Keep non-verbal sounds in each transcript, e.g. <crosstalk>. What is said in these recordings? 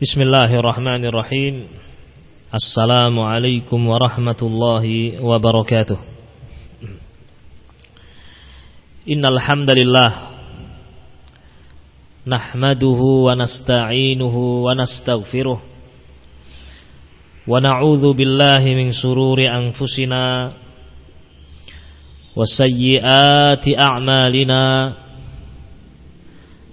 Bismillahirrahmanirrahim. Assalamualaikum warahmatullahi wabarakatuh. Innal hamdalillah nahmaduhu wa nasta'inuhu wa nastaghfiruh wa na'udzu billahi min sururi anfusina wa sayyiati a'malina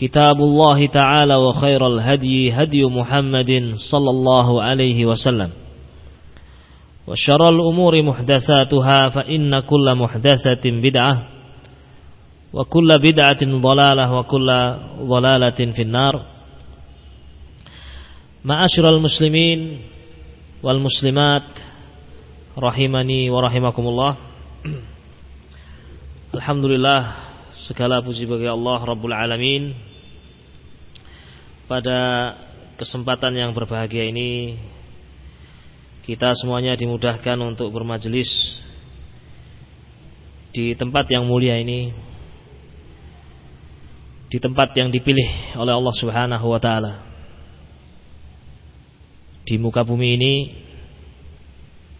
كتاب الله تعالى وخير الهدي هدي محمد صلى الله عليه وسلم. وشر الأمور محدثاتها فإن كل محدثة بدعة وكل بدعة ضلالة وكل ضلالة في النار. معاشر المسلمين والمسلمات rahimani wa rahimakumullah Alhamdulillah segala puji bagi Allah Rabbul Alamin pada kesempatan yang berbahagia ini kita semuanya dimudahkan untuk bermajelis di tempat yang mulia ini di tempat yang dipilih oleh Allah Subhanahu wa taala. Di muka bumi ini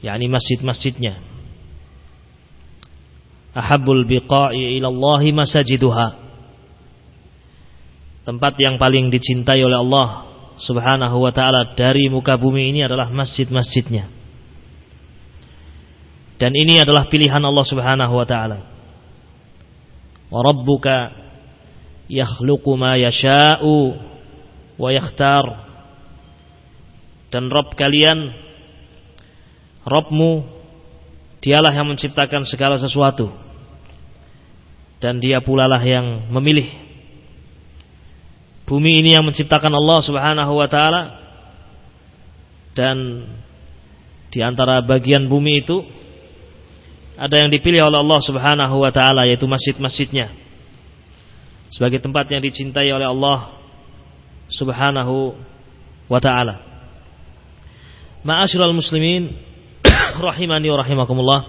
yakni masjid-masjidnya ahabbul biqa'i ila Allah masajiduha tempat yang paling dicintai oleh Allah Subhanahu wa taala dari muka bumi ini adalah masjid-masjidnya. Dan ini adalah pilihan Allah Subhanahu wa taala. Wa rabbuka ma yasha'u wa yakhtar. Dan Rabb kalian Rabbmu dialah yang menciptakan segala sesuatu dan dia pula lah yang memilih Bumi ini yang menciptakan Allah Subhanahu wa taala dan di antara bagian bumi itu ada yang dipilih oleh Allah Subhanahu wa taala yaitu masjid-masjidnya sebagai tempat yang dicintai oleh Allah Subhanahu wa taala. Ma'asyiral muslimin <coughs> rahimani wa rahimakumullah.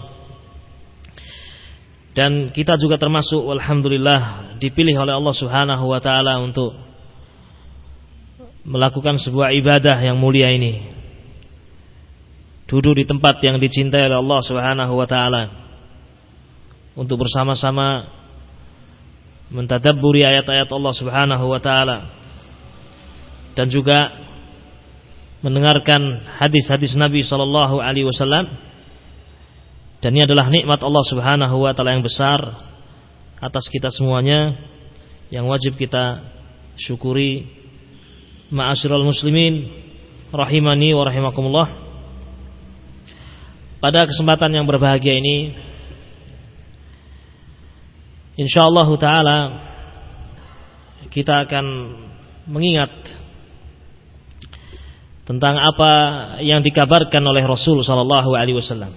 Dan kita juga termasuk alhamdulillah dipilih oleh Allah Subhanahu wa taala untuk melakukan sebuah ibadah yang mulia ini. Duduk di tempat yang dicintai oleh Allah Subhanahu wa taala. Untuk bersama-sama mentadabburi ayat-ayat Allah Subhanahu wa taala. Dan juga mendengarkan hadis-hadis Nabi sallallahu alaihi wasallam. Dan ini adalah nikmat Allah Subhanahu wa taala yang besar atas kita semuanya yang wajib kita syukuri ma'asyiral muslimin rahimani wa rahimakumullah. Pada kesempatan yang berbahagia ini insyaallah taala kita akan mengingat tentang apa yang dikabarkan oleh Rasul sallallahu alaihi wasallam.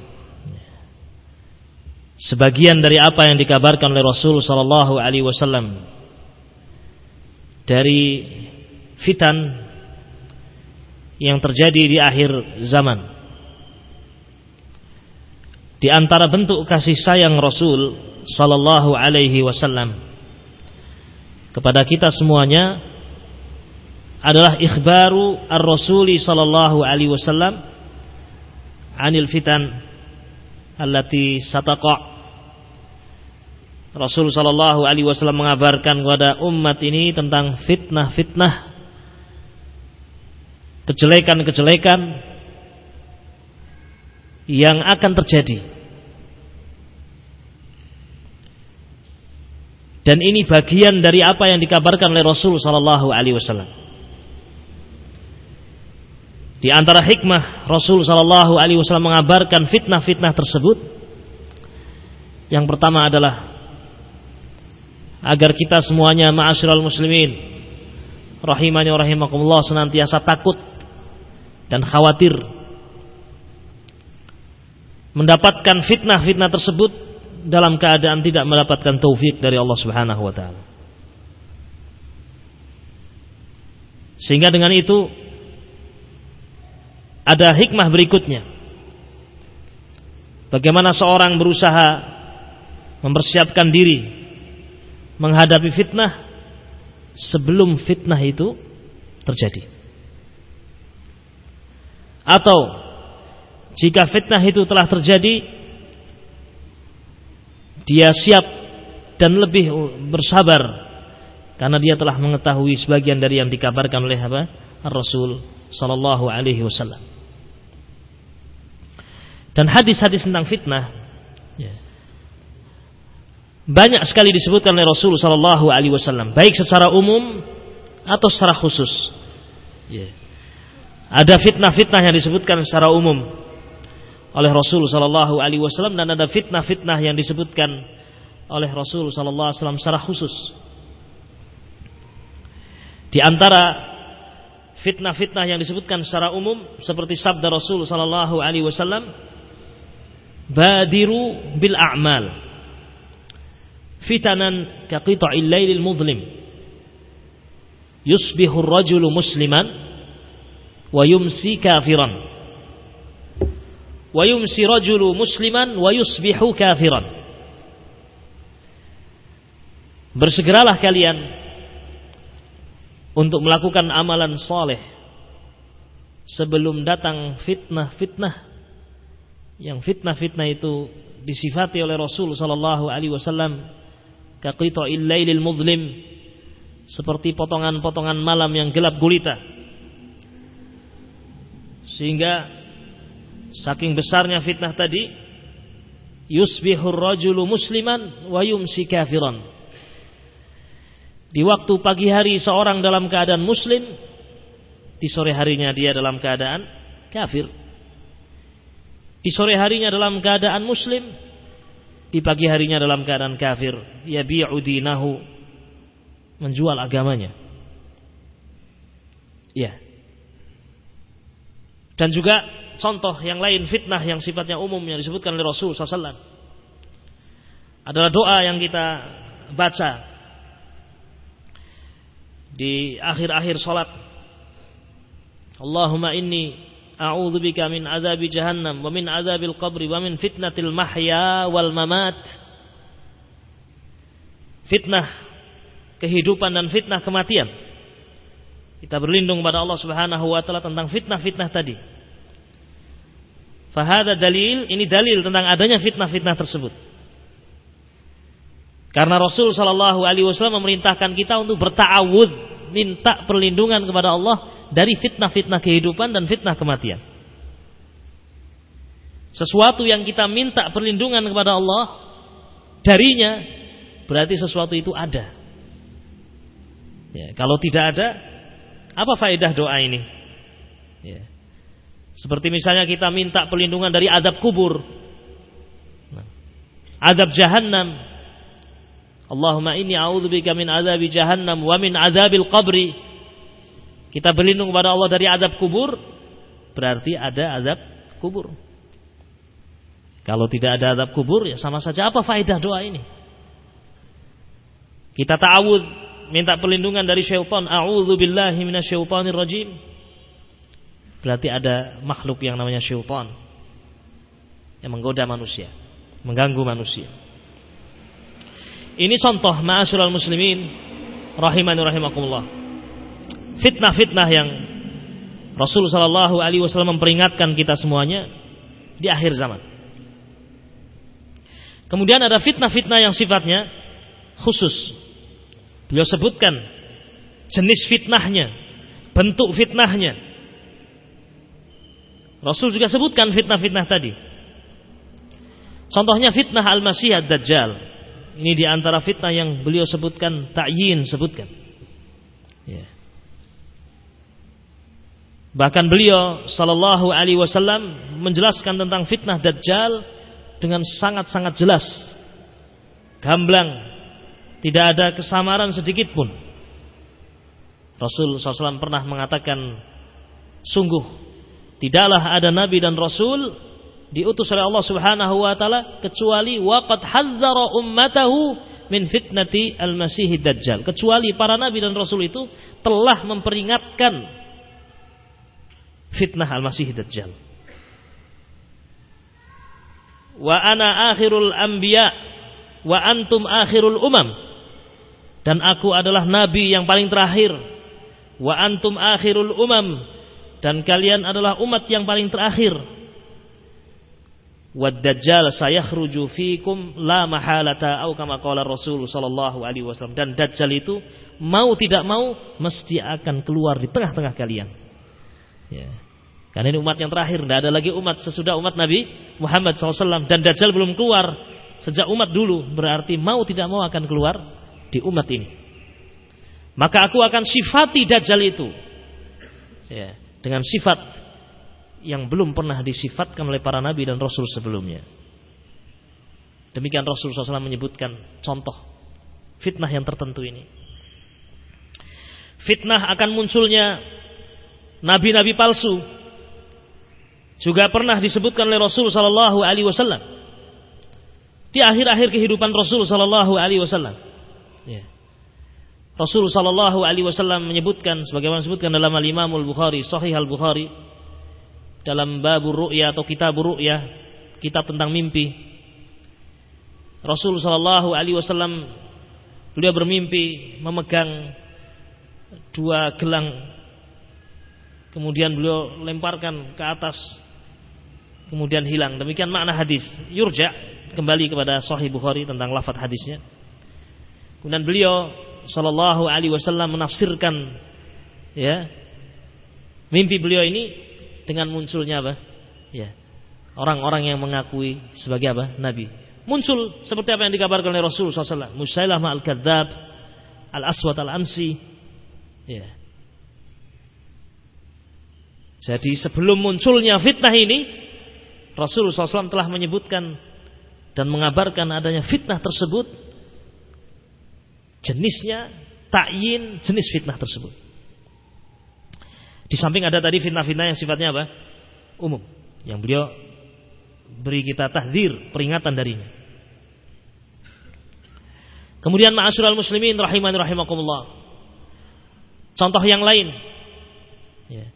Sebagian dari apa yang dikabarkan oleh Rasul sallallahu alaihi wasallam dari fitan yang terjadi di akhir zaman. di antara bentuk kasih sayang Rasul sallallahu alaihi wasallam kepada kita semuanya adalah ikhbaru ar-rasuli sallallahu alaihi wasallam anil fitan allati sataqa Rasul sallallahu alaihi wasallam mengabarkan kepada umat ini tentang fitnah-fitnah kejelekan-kejelekan yang akan terjadi Dan ini bagian dari apa yang dikabarkan oleh Rasul sallallahu alaihi wasallam. Di antara hikmah Rasul sallallahu alaihi wasallam mengabarkan fitnah-fitnah tersebut yang pertama adalah agar kita semuanya ma'asyiral muslimin rahimani rahimakumullah senantiasa takut dan khawatir mendapatkan fitnah-fitnah tersebut dalam keadaan tidak mendapatkan taufik dari Allah Subhanahu wa taala. Sehingga dengan itu ada hikmah berikutnya. Bagaimana seorang berusaha mempersiapkan diri menghadapi fitnah sebelum fitnah itu terjadi. Atau jika fitnah itu telah terjadi dia siap dan lebih bersabar karena dia telah mengetahui sebagian dari yang dikabarkan oleh apa? Rasul sallallahu alaihi wasallam. Dan hadis-hadis tentang fitnah ya, banyak sekali disebutkan oleh Rasul sallallahu alaihi wasallam, baik secara umum atau secara khusus. Ya. Ada fitnah-fitnah yang disebutkan secara umum oleh Rasul sallallahu alaihi wasallam dan ada fitnah-fitnah yang disebutkan oleh Rasul sallallahu alaihi wasallam secara khusus. Di antara fitnah-fitnah yang disebutkan secara umum seperti sabda Rasul sallallahu alaihi wasallam, "Badiru bil a'mal fitanan ka qita'il lailil mudhlim." Yusbihu ar-rajulu musliman wa yumsi kafiran wa yumsi rajulu musliman wa yusbihu kafiran. Bersegeralah kalian untuk melakukan amalan soleh sebelum datang fitnah-fitnah yang fitnah-fitnah itu disifati oleh Rasul sallallahu alaihi wasallam kaqita'il lailil mudlim seperti potongan-potongan malam yang gelap gulita sehingga Saking besarnya fitnah tadi, yusbihur rajulu musliman wa yumsi kafiran. Di waktu pagi hari seorang dalam keadaan muslim, di sore harinya dia dalam keadaan kafir. Di sore harinya dalam keadaan muslim, di pagi harinya dalam keadaan kafir. Yabi'u dinahu menjual agamanya. Ya. Dan juga contoh yang lain fitnah yang sifatnya umum yang disebutkan oleh Rasul SAW adalah doa yang kita baca di akhir-akhir salat. Allahumma inni a'udzu bika min azabi jahannam wa min azabil qabri wa min fitnatil mahya wal mamat. Fitnah kehidupan dan fitnah kematian. Kita berlindung pada Allah Subhanahu wa taala tentang fitnah-fitnah tadi. Fahada dalil, ini dalil tentang adanya fitnah-fitnah tersebut. Karena Rasul Shallallahu Alaihi Wasallam memerintahkan kita untuk bertawud, minta perlindungan kepada Allah dari fitnah-fitnah kehidupan dan fitnah kematian. Sesuatu yang kita minta perlindungan kepada Allah darinya, berarti sesuatu itu ada. Ya, kalau tidak ada, apa faedah doa ini? Ya. Seperti misalnya kita minta perlindungan dari adab kubur. Nah, adab jahannam. Allahumma inni a'udzubika min adabi jahannam wa min adabil qabri. Kita berlindung kepada Allah dari adab kubur, berarti ada adab kubur. Kalau tidak ada adab kubur, ya sama saja apa faedah doa ini? Kita ta'awud, minta perlindungan dari syaitan. A'udzu billahi minasyaitonir rajim berarti ada makhluk yang namanya syaitan yang menggoda manusia, mengganggu manusia. Ini contoh ma'asyiral muslimin rahimani rahimakumullah. Fitnah-fitnah yang Rasul sallallahu alaihi wasallam memperingatkan kita semuanya di akhir zaman. Kemudian ada fitnah-fitnah yang sifatnya khusus. Beliau sebutkan jenis fitnahnya, bentuk fitnahnya. Rasul juga sebutkan fitnah-fitnah tadi. Contohnya fitnah Al-Masih Ad-Dajjal. Ini di antara fitnah yang beliau sebutkan, ta'yin sebutkan. Ya. Bahkan beliau sallallahu alaihi wasallam menjelaskan tentang fitnah dajjal dengan sangat-sangat jelas. Gamblang, tidak ada kesamaran sedikit pun. Rasul SAW pernah mengatakan, sungguh tidaklah ada nabi dan rasul diutus oleh Allah Subhanahu wa taala kecuali waqad hadzara ummatahu min fitnati al-masih dajjal. Kecuali para nabi dan rasul itu telah memperingatkan fitnah al-masih dajjal. Wa ana akhirul anbiya wa antum akhirul umam dan aku adalah nabi yang paling terakhir. Wa antum akhirul umam. Dan kalian adalah umat yang paling terakhir. Wad-dajjal sayakhruju fikum la mahalata au kama qala Rasul sallallahu alaihi wasallam. Dan dajjal itu mau tidak mau mesti akan keluar di tengah-tengah kalian. Ya. Karena ini umat yang terakhir, tidak ada lagi umat sesudah umat Nabi Muhammad SAW dan Dajjal belum keluar. Sejak umat dulu, berarti mau tidak mau akan keluar di umat ini. Maka aku akan sifati Dajjal itu ya, dengan sifat yang belum pernah disifatkan oleh para nabi dan rasul sebelumnya. Demikian Rasul SAW menyebutkan contoh fitnah yang tertentu ini. Fitnah akan munculnya nabi-nabi palsu juga pernah disebutkan oleh Rasul Wasallam di akhir-akhir kehidupan Rasul Wasallam. Ya. Rasul Sallallahu Alaihi Wasallam menyebutkan sebagaimana disebutkan dalam Al Imamul Bukhari, Sahih Al Bukhari dalam babur ru'ya atau kitab ru'ya, kitab tentang mimpi. Rasul sallallahu alaihi wasallam beliau bermimpi memegang dua gelang kemudian beliau lemparkan ke atas kemudian hilang. Demikian makna hadis. Yurja kembali kepada Sahih Bukhari tentang lafaz hadisnya. Kemudian beliau sallallahu alaihi wasallam menafsirkan ya mimpi beliau ini dengan munculnya apa? Ya. Orang-orang yang mengakui sebagai apa? Nabi. Muncul seperti apa yang dikabarkan oleh Rasul SAW. Musailamah al-Kadzab, al-Aswad al-Ansi. Ya. Jadi sebelum munculnya fitnah ini, Rasul SAW telah menyebutkan dan mengabarkan adanya fitnah tersebut. Jenisnya, takyin jenis fitnah tersebut. Di samping ada tadi fitnah-fitnah yang sifatnya apa? Umum. Yang beliau beri kita tahdir, peringatan darinya. Kemudian ma'asyiral muslimin rahimani rahimakumullah. Contoh yang lain ya,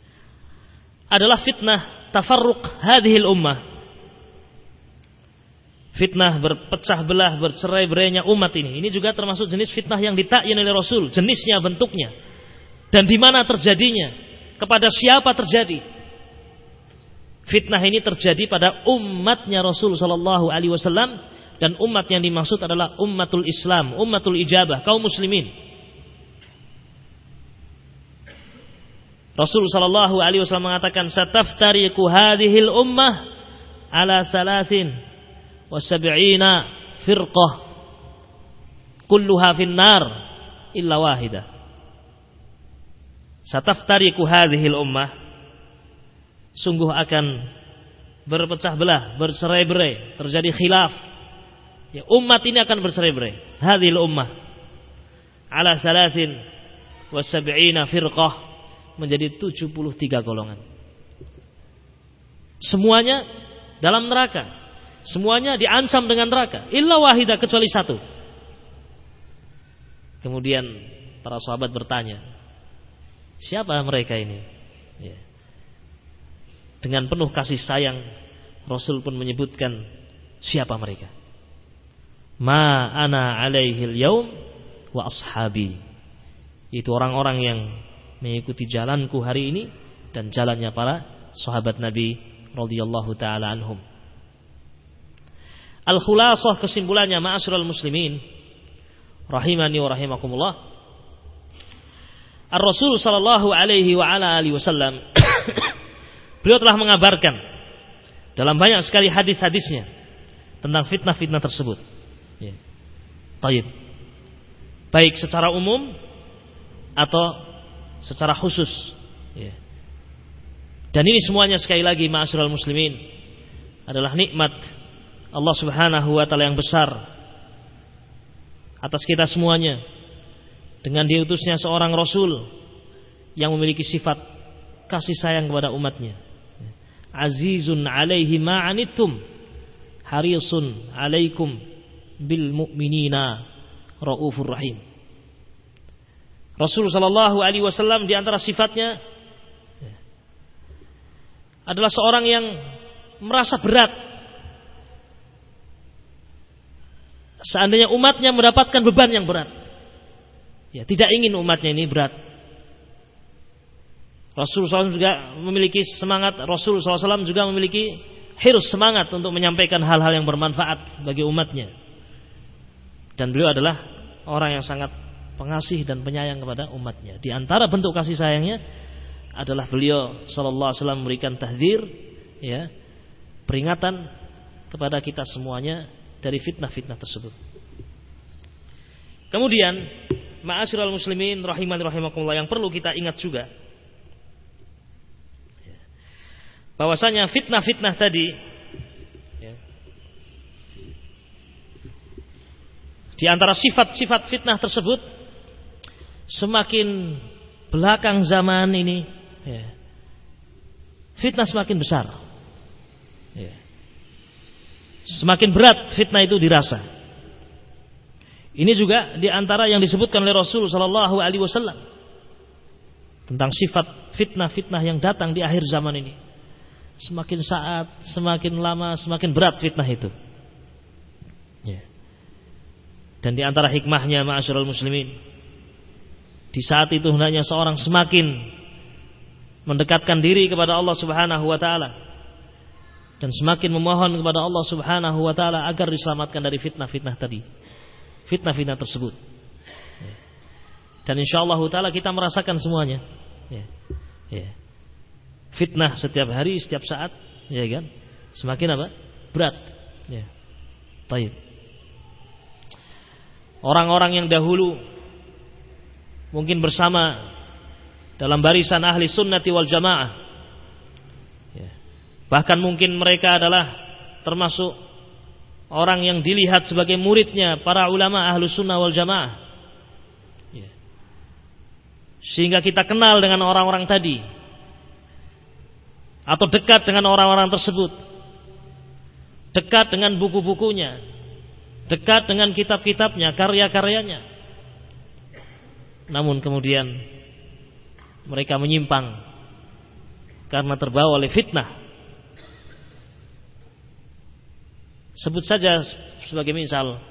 adalah fitnah tafarruq hadhil ummah. Fitnah berpecah belah, bercerai-berainya umat ini. Ini juga termasuk jenis fitnah yang ditakyin oleh Rasul, jenisnya, bentuknya. Dan di mana terjadinya? kepada siapa terjadi? Fitnah ini terjadi pada umatnya Rasul Shallallahu Alaihi Wasallam dan umat yang dimaksud adalah umatul Islam, umatul ijabah, kaum muslimin. Rasul Shallallahu Alaihi Wasallam mengatakan, "Sataftariku hadhil ummah ala salasin wa sab'ina firqah kulluha finnar illa wahidah." sataftariku hadhil ummah sungguh akan berpecah belah, bercerai-berai, terjadi khilaf. Ya, umat ini akan bercerai-berai. Hadhil ummah ala salasin wa sab'ina firqah menjadi 73 golongan. Semuanya dalam neraka. Semuanya diancam dengan neraka. Illa wahida kecuali satu. Kemudian para sahabat bertanya, Siapa mereka ini? Ya. Dengan penuh kasih sayang Rasul pun menyebutkan siapa mereka. Ma ana alaihi yaum wa ashabi. Itu orang-orang yang mengikuti jalanku hari ini dan jalannya para sahabat Nabi radhiyallahu taala anhum. Al-khulasah kesimpulannya ma'asyiral muslimin rahimani wa rahimakumullah. Ar-Rasul sallallahu alaihi wa ala alihi wasallam <coughs> beliau telah mengabarkan dalam banyak sekali hadis-hadisnya tentang fitnah-fitnah tersebut. Ya. Taib. Baik secara umum atau secara khusus. Ya. Dan ini semuanya sekali lagi ma'asyiral muslimin adalah nikmat Allah Subhanahu wa taala yang besar atas kita semuanya. Dengan diutusnya seorang rasul yang memiliki sifat kasih sayang kepada umatnya. Azizun alaihi ma'anittum harisun alaikum bil mu'minina raufur rahim. Rasul sallallahu alaihi wasallam di antara sifatnya adalah seorang yang merasa berat seandainya umatnya mendapatkan beban yang berat. Ya tidak ingin umatnya ini berat. Rasul SAW juga memiliki semangat. Rasul SAW juga memiliki hirus semangat untuk menyampaikan hal-hal yang bermanfaat bagi umatnya. Dan beliau adalah orang yang sangat pengasih dan penyayang kepada umatnya. Di antara bentuk kasih sayangnya adalah beliau sallallahu alaihi memberikan tahdir ya peringatan kepada kita semuanya dari fitnah-fitnah tersebut. Kemudian, ma'asyiral muslimin rahiman rahimakumullah yang perlu kita ingat juga bahwasanya fitnah-fitnah tadi ya, di antara sifat-sifat fitnah tersebut semakin belakang zaman ini ya, fitnah semakin besar. Semakin berat fitnah itu dirasa ini juga di antara yang disebutkan oleh Rasul Shallallahu Alaihi Wasallam tentang sifat fitnah-fitnah yang datang di akhir zaman ini Semakin saat, semakin lama, semakin berat fitnah itu. Ya. Dan di antara hikmahnya ma'asyiral muslimin. Di saat itu hendaknya seorang semakin mendekatkan diri kepada Allah Subhanahu wa taala dan semakin memohon kepada Allah Subhanahu wa taala agar diselamatkan dari fitnah-fitnah tadi. Fitnah-fitnah tersebut. Ya. Dan insyaallah taala kita merasakan semuanya. Ya. Ya fitnah setiap hari, setiap saat, ya kan? Semakin apa? Berat. Ya. Taib. Orang-orang yang dahulu mungkin bersama dalam barisan ahli sunnati wal jamaah. Bahkan mungkin mereka adalah termasuk orang yang dilihat sebagai muridnya para ulama ahlu sunnah wal jamaah. Ya. Sehingga kita kenal dengan orang-orang tadi atau dekat dengan orang-orang tersebut, dekat dengan buku-bukunya, dekat dengan kitab-kitabnya, karya-karyanya. Namun kemudian mereka menyimpang karena terbawa oleh fitnah. Sebut saja sebagai misal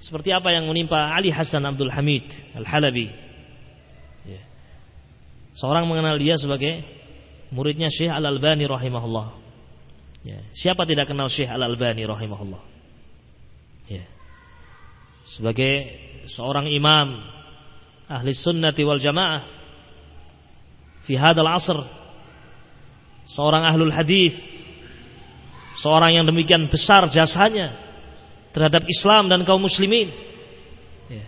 seperti apa yang menimpa Ali Hasan Abdul Hamid Al-Halabi. Ya. Seorang mengenal dia sebagai muridnya Syekh Al-Albani rahimahullah. Ya. Siapa tidak kenal Syekh Al-Albani rahimahullah? Ya. Sebagai seorang imam ahli sunnati wal jamaah fi hadal asr seorang ahlul hadis seorang yang demikian besar jasanya terhadap Islam dan kaum muslimin ya.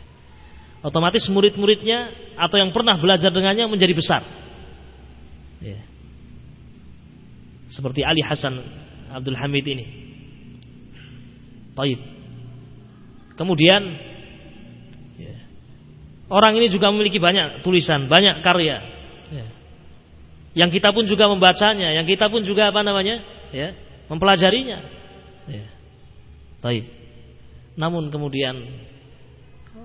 otomatis murid-muridnya atau yang pernah belajar dengannya menjadi besar ya seperti Ali Hasan Abdul Hamid ini. Taib. Kemudian ya, orang ini juga memiliki banyak tulisan, banyak karya. Ya. Yang kita pun juga membacanya, yang kita pun juga apa namanya, ya, mempelajarinya. Ya. Taib. Namun kemudian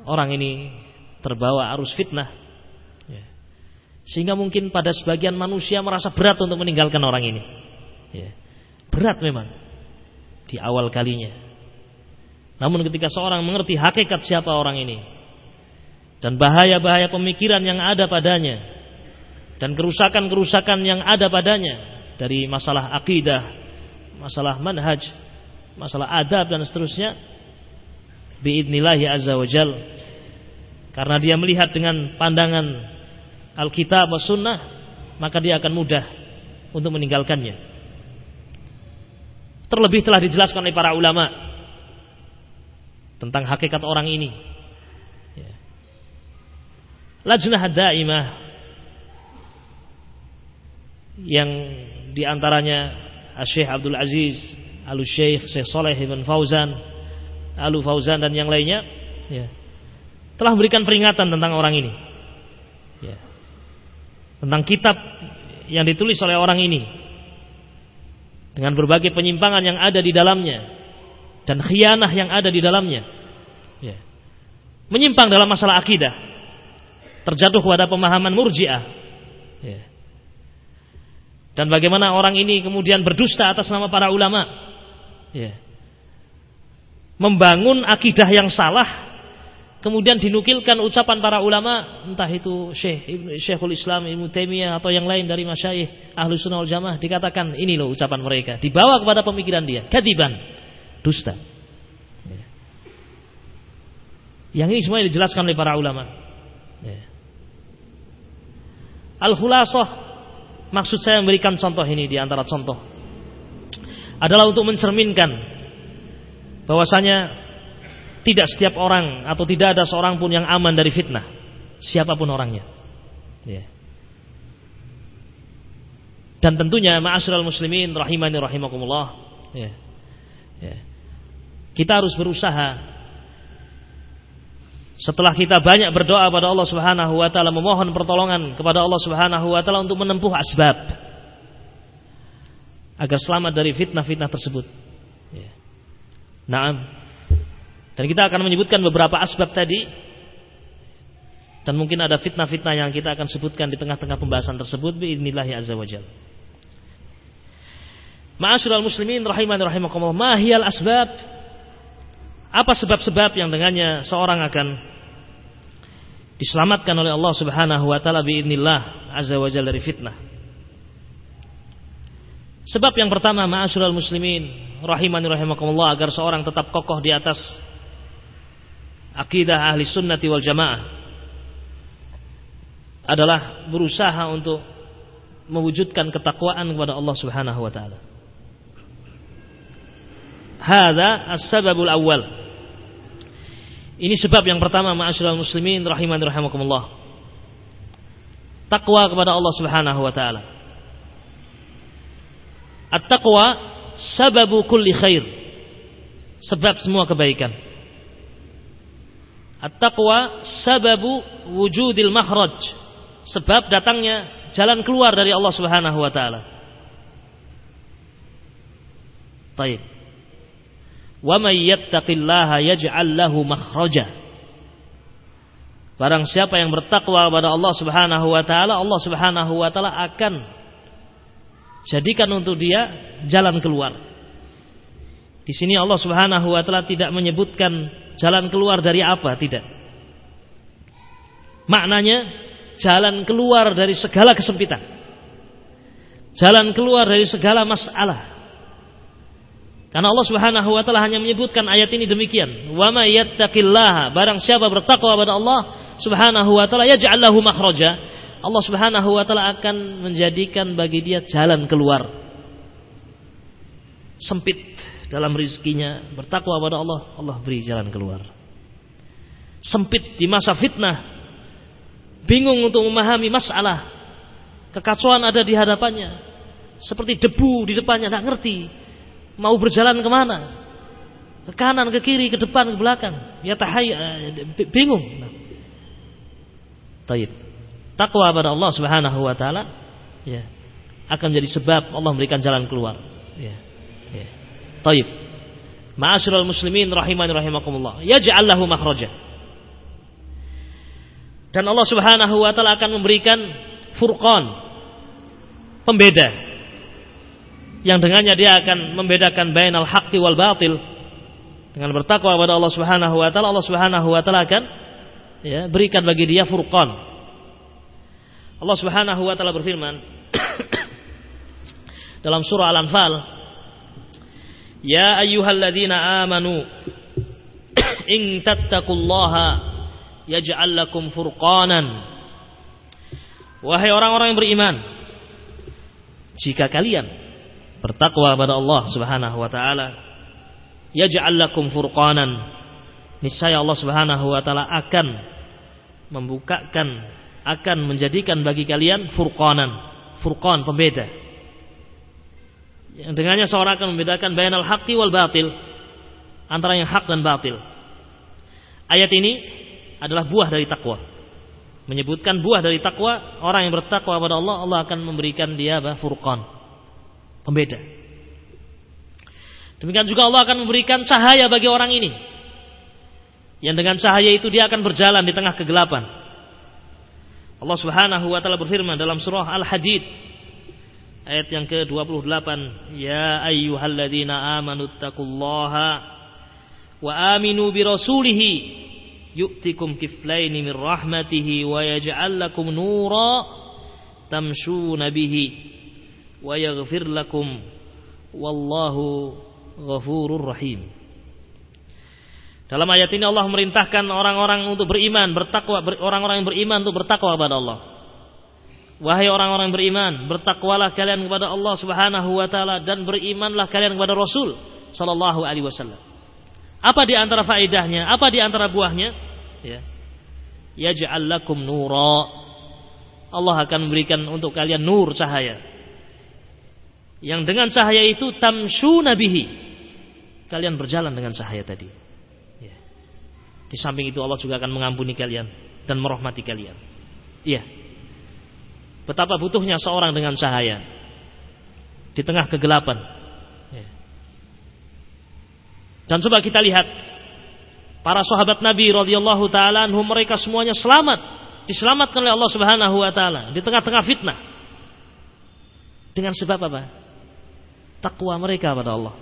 orang ini terbawa arus fitnah. Ya. Sehingga mungkin pada sebagian manusia merasa berat untuk meninggalkan orang ini. Ya. berat memang di awal kalinya. Namun ketika seorang mengerti hakikat siapa orang ini dan bahaya-bahaya pemikiran yang ada padanya dan kerusakan-kerusakan yang ada padanya dari masalah akidah, masalah manhaj, masalah adab dan seterusnya biidnillahi azza wajal karena dia melihat dengan pandangan Alkitab dan Sunnah maka dia akan mudah untuk meninggalkannya. Terlebih telah dijelaskan oleh para ulama tentang hakikat orang ini. Ya. lajnah daimah yang di antaranya Syekh Abdul Aziz Alu Syekh Syekh Saleh Ibn Fauzan Alu Fauzan dan yang lainnya ya, telah memberikan peringatan tentang orang ini. Ya, tentang kitab yang ditulis oleh orang ini. Dengan berbagai penyimpangan yang ada di dalamnya. Dan khianah yang ada di dalamnya. Ya. menyimpang dalam masalah akidah. Terjatuh kepada pemahaman murjiah. Ya dan bagaimana orang ini kemudian berdusta atas nama para ulama. Ya. Membangun akidah yang salah, kemudian dinukilkan ucapan para ulama, entah itu Syekh Syekhul Islam Ibnu Taimiyah atau yang lain dari masyayikh Ahlus Sunnah wal Jamaah dikatakan ini loh ucapan mereka, dibawa kepada pemikiran dia, kadiban, dusta. Ya. Yang ini semuanya dijelaskan oleh para ulama. Ya. Al-Khulasah Maksud saya memberikan contoh ini di antara contoh adalah untuk mencerminkan bahwasanya tidak setiap orang atau tidak ada seorang pun yang aman dari fitnah, siapa pun orangnya. Ya. Dan tentunya ma'asyiral muslimin rahimani rahimakumullah, ya. Ya. Kita harus berusaha setelah kita banyak berdoa pada Allah Subhanahu wa taala memohon pertolongan kepada Allah Subhanahu wa taala untuk menempuh asbab agar selamat dari fitnah-fitnah tersebut. Ya. Naam. Dan kita akan menyebutkan beberapa asbab tadi dan mungkin ada fitnah-fitnah yang kita akan sebutkan di tengah-tengah pembahasan tersebut biidznillah azza wajal. Ma'asyiral muslimin rahimani rahimakumullah, ma hiyal asbab apa sebab-sebab yang dengannya seorang akan diselamatkan oleh Allah Subhanahu wa taala biidznillah azza wa jalla dari fitnah? Sebab yang pertama, ma'asyiral muslimin, rahimani rahimakumullah agar seorang tetap kokoh di atas akidah ahli sunnati wal jamaah adalah berusaha untuk mewujudkan ketakwaan kepada Allah Subhanahu wa taala. Hada as-sababul awal. Ini sebab yang pertama ma'asyiral muslimin rahiman rahimakumullah. Takwa kepada Allah Subhanahu wa taala. At-taqwa sababu kulli khair. Sebab semua kebaikan. At-taqwa sababu wujudil mahraj. Sebab datangnya jalan keluar dari Allah Subhanahu wa taala. Baik. Wa may yattaqillaha yaj'al lahu makhraja. Barang siapa yang bertakwa kepada Allah Subhanahu wa taala, Allah Subhanahu wa taala akan jadikan untuk dia jalan keluar. Di sini Allah Subhanahu wa taala tidak menyebutkan jalan keluar dari apa, tidak. Maknanya jalan keluar dari segala kesempitan. Jalan keluar dari segala masalah. Karena Allah Subhanahu wa taala hanya menyebutkan ayat ini demikian. Wa may yattaqillaha, barang siapa bertakwa kepada Allah Subhanahu wa taala yaj'al lahu makhraja. Allah Subhanahu wa taala akan menjadikan bagi dia jalan keluar. Sempit dalam rizkinya, bertakwa kepada Allah, Allah beri jalan keluar. Sempit di masa fitnah, bingung untuk memahami masalah, kekacauan ada di hadapannya, seperti debu di depannya, tidak ngerti mau berjalan ke mana? Ke kanan, ke kiri, ke depan, ke belakang. Ya tahayya, eh, bingung. Nah. Taib. Takwa pada Allah Subhanahu wa taala ya akan menjadi sebab Allah memberikan jalan keluar. Ya. Ya. Taib. Ma'asyiral muslimin rahimani rahimakumullah. Yaj'al lahu makhraja. Dan Allah Subhanahu wa taala akan memberikan furqan pembeda yang dengannya dia akan membedakan bainal haqqi wal batil. Dengan bertakwa kepada Allah Subhanahu wa taala Allah Subhanahu wa taala akan ya berikan bagi dia furqan. Allah Subhanahu wa taala berfirman <coughs> dalam surah Al-Anfal Ya ayyuhalladzina amanu <coughs> in tattaqullaha yaj'al lakum furqanan. Wahai orang-orang yang beriman jika kalian bertakwa kepada Allah Subhanahu wa taala. Yaj'al lakum furqanan. Niscaya Allah Subhanahu wa taala akan membukakan akan menjadikan bagi kalian furqanan. Furqan pembeda. Yang dengannya seorang akan membedakan bainal haqqi wal batil antara yang hak dan batil. Ayat ini adalah buah dari takwa. Menyebutkan buah dari takwa orang yang bertakwa kepada Allah Allah akan memberikan dia apa? Furqan pembeda. Demikian juga Allah akan memberikan cahaya bagi orang ini. Yang dengan cahaya itu dia akan berjalan di tengah kegelapan. Allah Subhanahu wa taala berfirman dalam surah Al-Hadid ayat yang ke-28 ya ayyuhalladzina amanu taqullaha wa aminu bi rasulihi yu'tikum kiflaini min rahmatihi wa yaj'al lakum nura tamshuna bihi yaghfir lakum wallahu ghafurur rahim dalam ayat ini Allah merintahkan orang-orang untuk beriman, bertakwa, orang-orang yang beriman untuk bertakwa kepada Allah. Wahai orang-orang beriman, bertakwalah kalian kepada Allah Subhanahu wa taala dan berimanlah kalian kepada Rasul sallallahu alaihi wasallam. Apa di antara faedahnya? Apa di antara buahnya? ya yaj'al lakum nura Allah akan memberikan untuk kalian nur cahaya yang dengan cahaya itu tamshuna bihi kalian berjalan dengan cahaya tadi ya. di samping itu Allah juga akan mengampuni kalian dan merahmati kalian iya betapa butuhnya seorang dengan cahaya di tengah kegelapan ya. dan coba kita lihat para sahabat Nabi radhiyallahu taala mereka semuanya selamat, diselamatkan oleh Allah Subhanahu wa taala di tengah-tengah fitnah. Dengan sebab apa? Takwa mereka pada Allah.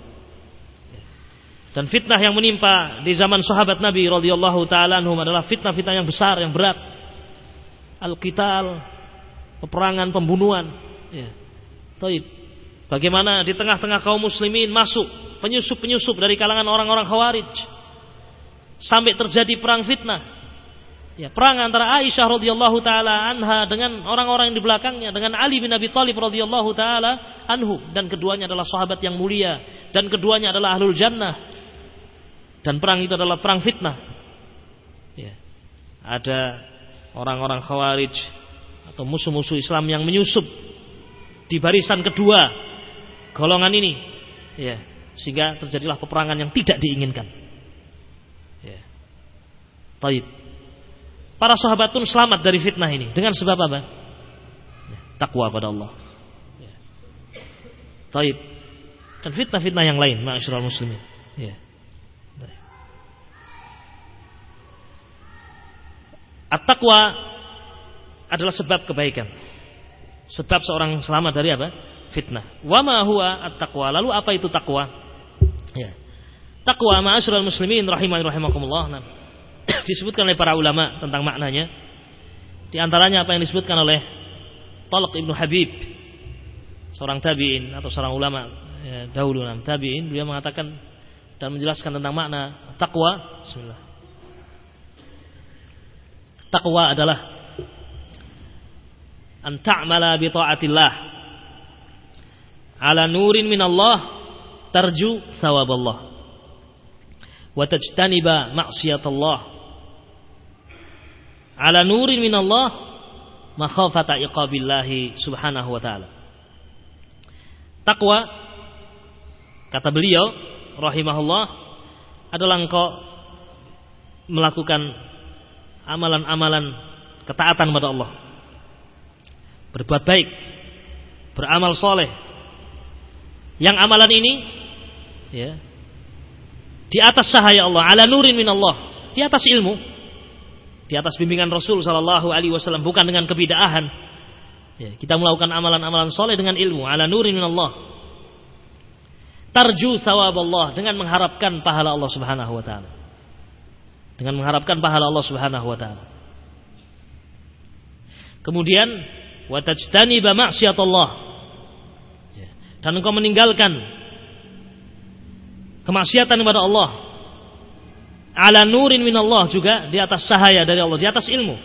Dan fitnah yang menimpa di zaman sahabat Nabi radhiyallahu taala anhum adalah fitnah-fitnah yang besar, yang berat. Al-qital, peperangan, pembunuhan. Ya. Taib. Bagaimana di tengah-tengah kaum muslimin masuk penyusup-penyusup dari kalangan orang-orang khawarij sampai terjadi perang fitnah. Ya, perang antara Aisyah radhiyallahu taala anha dengan orang-orang yang di belakangnya dengan Ali bin Abi Thalib radhiyallahu taala anhu dan keduanya adalah sahabat yang mulia dan keduanya adalah ahlul jannah. Dan perang itu adalah perang fitnah. Ya. Ada orang-orang khawarij atau musuh-musuh Islam yang menyusup di barisan kedua golongan ini. Ya, sehingga terjadilah peperangan yang tidak diinginkan. Taib. Para sahabat pun selamat dari fitnah ini dengan sebab apa? Ya, takwa pada Allah. Taib. Dan fitnah-fitnah yang lain, ma'asyiral muslimin. Ya. At-taqwa adalah sebab kebaikan. Sebab seorang selamat dari apa? Fitnah. Wa ma huwa at-taqwa? Lalu apa itu takwa? Ya. Takwa ma'asyiral muslimin rahimani rahimakumullah. Nah <clears throat> disebutkan oleh para ulama tentang maknanya. Di antaranya apa yang disebutkan oleh Talq Ibnu Habib, seorang tabi'in atau seorang ulama ya, dahulu nam tabi'in, dia mengatakan dan menjelaskan tentang makna takwa. Bismillah. Takwa adalah an ta'mala bi ta'atillah ala nurin min Allah tarju thawab Allah wa tajtaniba maksiat Allah ala nurin minallah makhafata iqabillahi subhanahu wa ta'ala. Takwa kata beliau rahimahullah adalah engkau melakukan amalan-amalan ketaatan kepada Allah. Berbuat baik, beramal soleh. Yang amalan ini ya di atas cahaya Allah, ala nurin min Allah, di atas ilmu, di atas bimbingan Rasul Shallallahu Alaihi Wasallam bukan dengan kebidaahan. Ya, kita melakukan amalan-amalan soleh dengan ilmu ala nurin min Allah. tarju sawab Allah dengan mengharapkan pahala Allah Subhanahu wa taala. Dengan mengharapkan pahala Allah Subhanahu wa taala. Kemudian wa tajtaniba Allah. Ya. Dan engkau meninggalkan kemaksiatan kepada Allah. Ala nurin min Allah juga di atas cahaya dari Allah, di atas ilmu.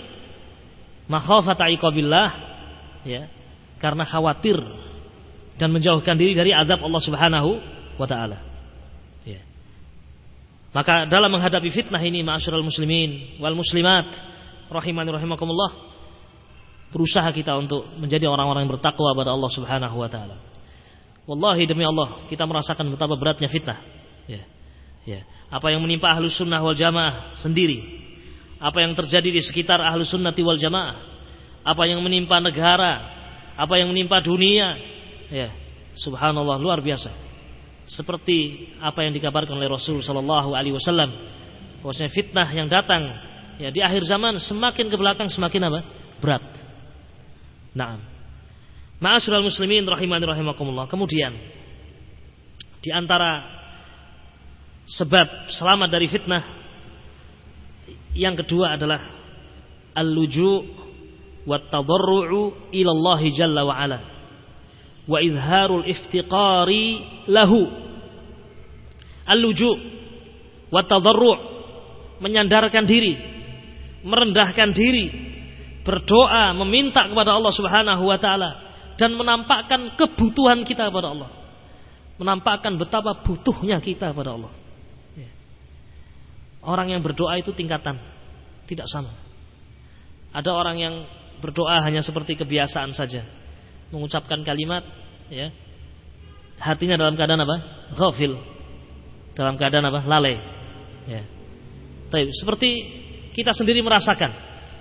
Makhafata iqabillah ya, karena khawatir dan menjauhkan diri dari azab Allah Subhanahu wa taala. Ya. Maka dalam menghadapi fitnah ini ma'asyiral muslimin wal muslimat rahimani rahimakumullah berusaha kita untuk menjadi orang-orang yang bertakwa kepada Allah Subhanahu wa taala. Wallahi demi Allah kita merasakan betapa beratnya fitnah. Ya. Ya. Apa yang menimpa ahlu sunnah wal jamaah sendiri. Apa yang terjadi di sekitar ahlu sunnah wal jamaah. Apa yang menimpa negara. Apa yang menimpa dunia. Ya. Subhanallah luar biasa seperti apa yang dikabarkan oleh Rasul Shallallahu Alaihi Wasallam bahwasanya fitnah yang datang ya di akhir zaman semakin ke belakang semakin apa berat. Nah, Ma'asyiral muslimin rahimani rahimakumullah. Kemudian di antara sebab selamat dari fitnah yang kedua adalah al-luju' jalla wa ala wa izharul iftiqari lahu al-luju wa tadarru' menyandarkan diri merendahkan diri berdoa meminta kepada Allah Subhanahu wa taala dan menampakkan kebutuhan kita kepada Allah. Menampakkan betapa butuhnya kita kepada Allah. Ya. orang yang berdoa itu tingkatan tidak sama. Ada orang yang berdoa hanya seperti kebiasaan saja. Mengucapkan kalimat ya. Hatinya dalam keadaan apa? Ghafil. Dalam keadaan apa? Lalai. Ya. Tapi, seperti kita sendiri merasakan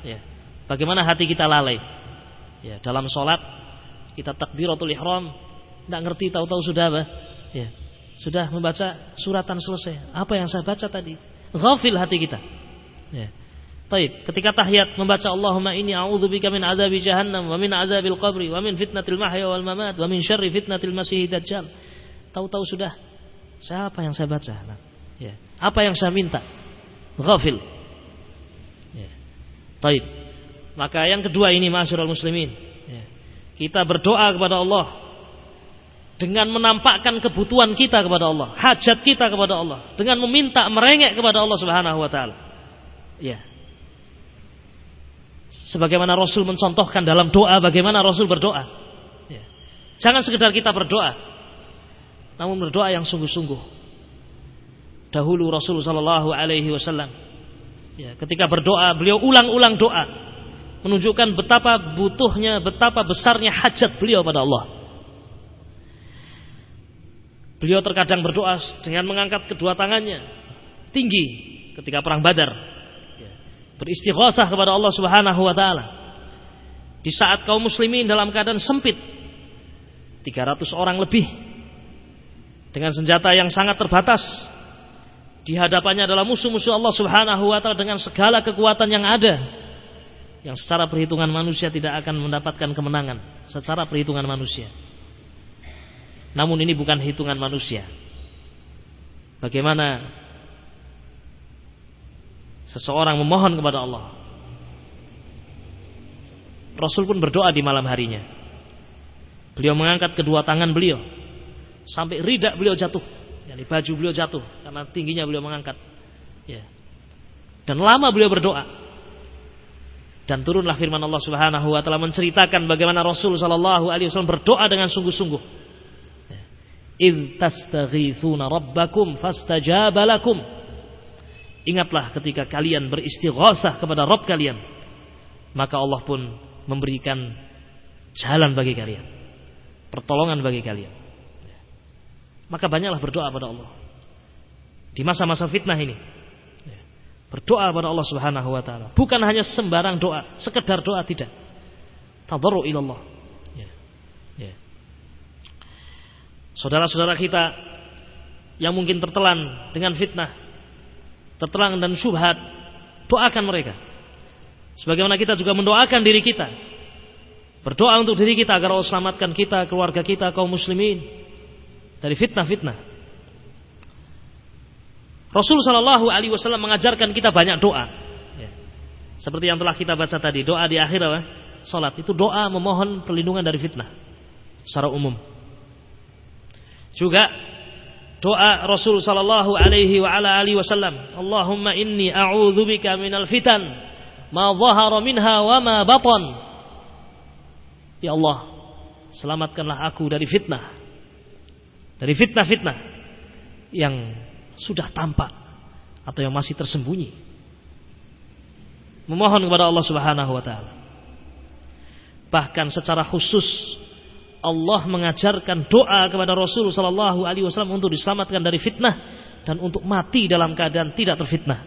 ya. Bagaimana hati kita lalai. Ya dalam sholat kita takbiratul ihram tidak ngerti tahu-tahu sudah apa? Ya. Sudah membaca suratan selesai. Apa yang saya baca tadi? Ghafil hati kita. Ya Taib. Ketika tahiyat membaca Allahumma inni a'udzubika min azabi jahannam wa min azabil qabri wa min fitnatil mahya wal mamat wa min syarri fitnatil masih dajjal. Tahu-tahu sudah siapa yang saya baca? Nah, ya. Apa yang saya minta? Ghafil. Ya. Taib. Maka yang kedua ini masyarul muslimin. Ya. Kita berdoa kepada Allah dengan menampakkan kebutuhan kita kepada Allah, hajat kita kepada Allah, dengan meminta merengek kepada Allah Subhanahu wa taala. Ya sebagaimana Rasul mencontohkan dalam doa bagaimana Rasul berdoa. Ya. Jangan sekedar kita berdoa, namun berdoa yang sungguh-sungguh. Dahulu Rasul Shallallahu Alaihi Wasallam, ya, ketika berdoa beliau ulang-ulang doa, menunjukkan betapa butuhnya, betapa besarnya hajat beliau pada Allah. Beliau terkadang berdoa dengan mengangkat kedua tangannya tinggi ketika perang Badar beristighosah kepada Allah Subhanahu wa taala. Di saat kaum muslimin dalam keadaan sempit 300 orang lebih dengan senjata yang sangat terbatas di hadapannya adalah musuh-musuh Allah Subhanahu wa taala dengan segala kekuatan yang ada yang secara perhitungan manusia tidak akan mendapatkan kemenangan secara perhitungan manusia. Namun ini bukan hitungan manusia. Bagaimana seseorang memohon kepada Allah. Rasul pun berdoa di malam harinya. Beliau mengangkat kedua tangan beliau sampai ridak beliau jatuh, yani baju beliau jatuh karena tingginya beliau mengangkat. Ya. Dan lama beliau berdoa. Dan turunlah firman Allah Subhanahu wa taala menceritakan bagaimana Rasul sallallahu alaihi wasallam berdoa dengan sungguh-sungguh. Ya. Id tastaghithuna rabbakum fastajaba Ingatlah ketika kalian beristighosah kepada Rob kalian. Maka Allah pun memberikan jalan bagi kalian. Pertolongan bagi kalian. Maka banyaklah berdoa pada Allah. Di masa-masa fitnah ini. Berdoa kepada Allah subhanahu wa ta'ala. Bukan hanya sembarang doa. Sekedar doa tidak. Tadarru ilallah. Ya. Ya. Saudara-saudara kita yang mungkin tertelan dengan fitnah tertelang dan syubhat, doakan mereka. Sebagaimana kita juga mendoakan diri kita. Berdoa untuk diri kita agar Allah selamatkan kita, keluarga kita, kaum muslimin dari fitnah-fitnah. Rasul Shallallahu Alaihi Wasallam mengajarkan kita banyak doa. Ya. Seperti yang telah kita baca tadi, doa di akhir apa? Salat itu doa memohon perlindungan dari fitnah secara umum. Juga doa Rasul Shallallahu Alaihi Wasallam, Allahumma inni a'udzubika minal fitan ma zahara minha wa ma batan. Ya Allah, selamatkanlah aku dari fitnah. Dari fitnah-fitnah yang sudah tampak atau yang masih tersembunyi. Memohon kepada Allah Subhanahu wa taala. Bahkan secara khusus Allah mengajarkan doa kepada Rasul sallallahu alaihi wasallam untuk diselamatkan dari fitnah dan untuk mati dalam keadaan tidak terfitnah.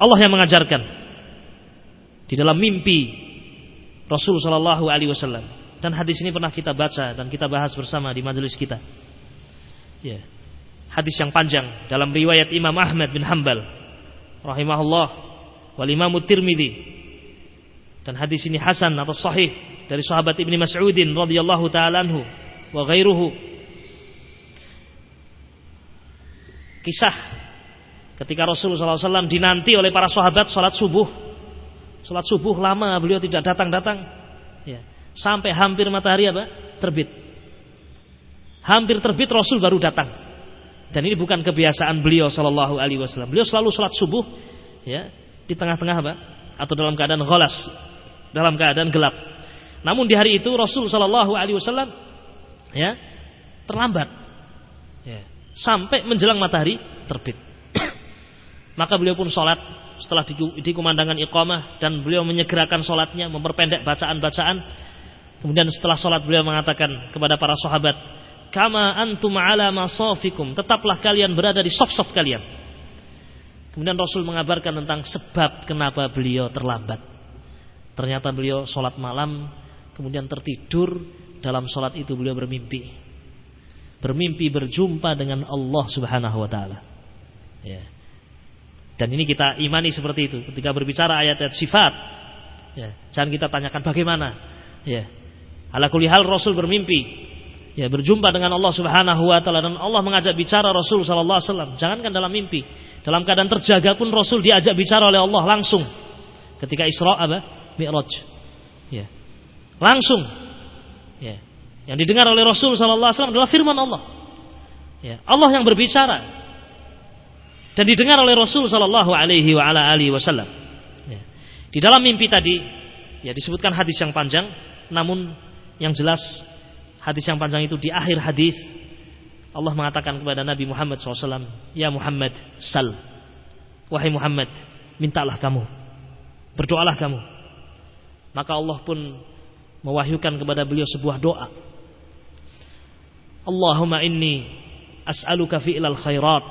Allah yang mengajarkan di dalam mimpi Rasul sallallahu alaihi wasallam dan hadis ini pernah kita baca dan kita bahas bersama di majelis kita. Ya hadis yang panjang dalam riwayat Imam Ahmad bin Hambal rahimahullah wal Imam Tirmidzi dan hadis ini hasan atau sahih dari sahabat Ibnu Mas'udin radhiyallahu taala anhu wa ghairuhu. Kisah ketika Rasulullah SAW dinanti oleh para sahabat salat subuh. Salat subuh lama beliau tidak datang-datang. Ya. Sampai hampir matahari apa? Terbit. Hampir terbit Rasul baru datang. Dan ini bukan kebiasaan beliau Shallallahu Alaihi Wasallam. Beliau selalu sholat subuh, ya di tengah-tengah apa? Atau dalam keadaan golas, dalam keadaan gelap. Namun di hari itu Rasul Shallallahu Alaihi Wasallam, ya terlambat, ya, sampai menjelang matahari terbit. <clears throat> Maka beliau pun sholat setelah di, di kumandangan iqamah dan beliau menyegerakan sholatnya, memperpendek bacaan-bacaan. Kemudian setelah sholat beliau mengatakan kepada para sahabat, kama antum ala masafikum tetaplah kalian berada di soft-soft kalian kemudian Rasul mengabarkan tentang sebab kenapa beliau terlambat ternyata beliau sholat malam kemudian tertidur dalam sholat itu beliau bermimpi bermimpi berjumpa dengan Allah subhanahu wa ta'ala ya. dan ini kita imani seperti itu ketika berbicara ayat-ayat sifat ya. jangan kita tanyakan bagaimana ya. ala Rasul bermimpi ya berjumpa dengan Allah Subhanahu wa taala dan Allah mengajak bicara Rasul sallallahu alaihi wasallam. Jangankan dalam mimpi, dalam keadaan terjaga pun Rasul diajak bicara oleh Allah langsung. Ketika Isra apa? Mi'raj. Ya. Langsung. Ya. Yang didengar oleh Rasul sallallahu alaihi adalah firman Allah. Ya, Allah yang berbicara. Dan didengar oleh Rasul sallallahu alaihi wasallam. Ya. Di dalam mimpi tadi ya disebutkan hadis yang panjang namun yang jelas hadis yang panjang itu di akhir hadis Allah mengatakan kepada Nabi Muhammad SAW, Ya Muhammad, sal. Wahai Muhammad, mintalah kamu. Berdoalah kamu. Maka Allah pun mewahyukan kepada beliau sebuah doa. Allahumma inni as'aluka fi'lal khairat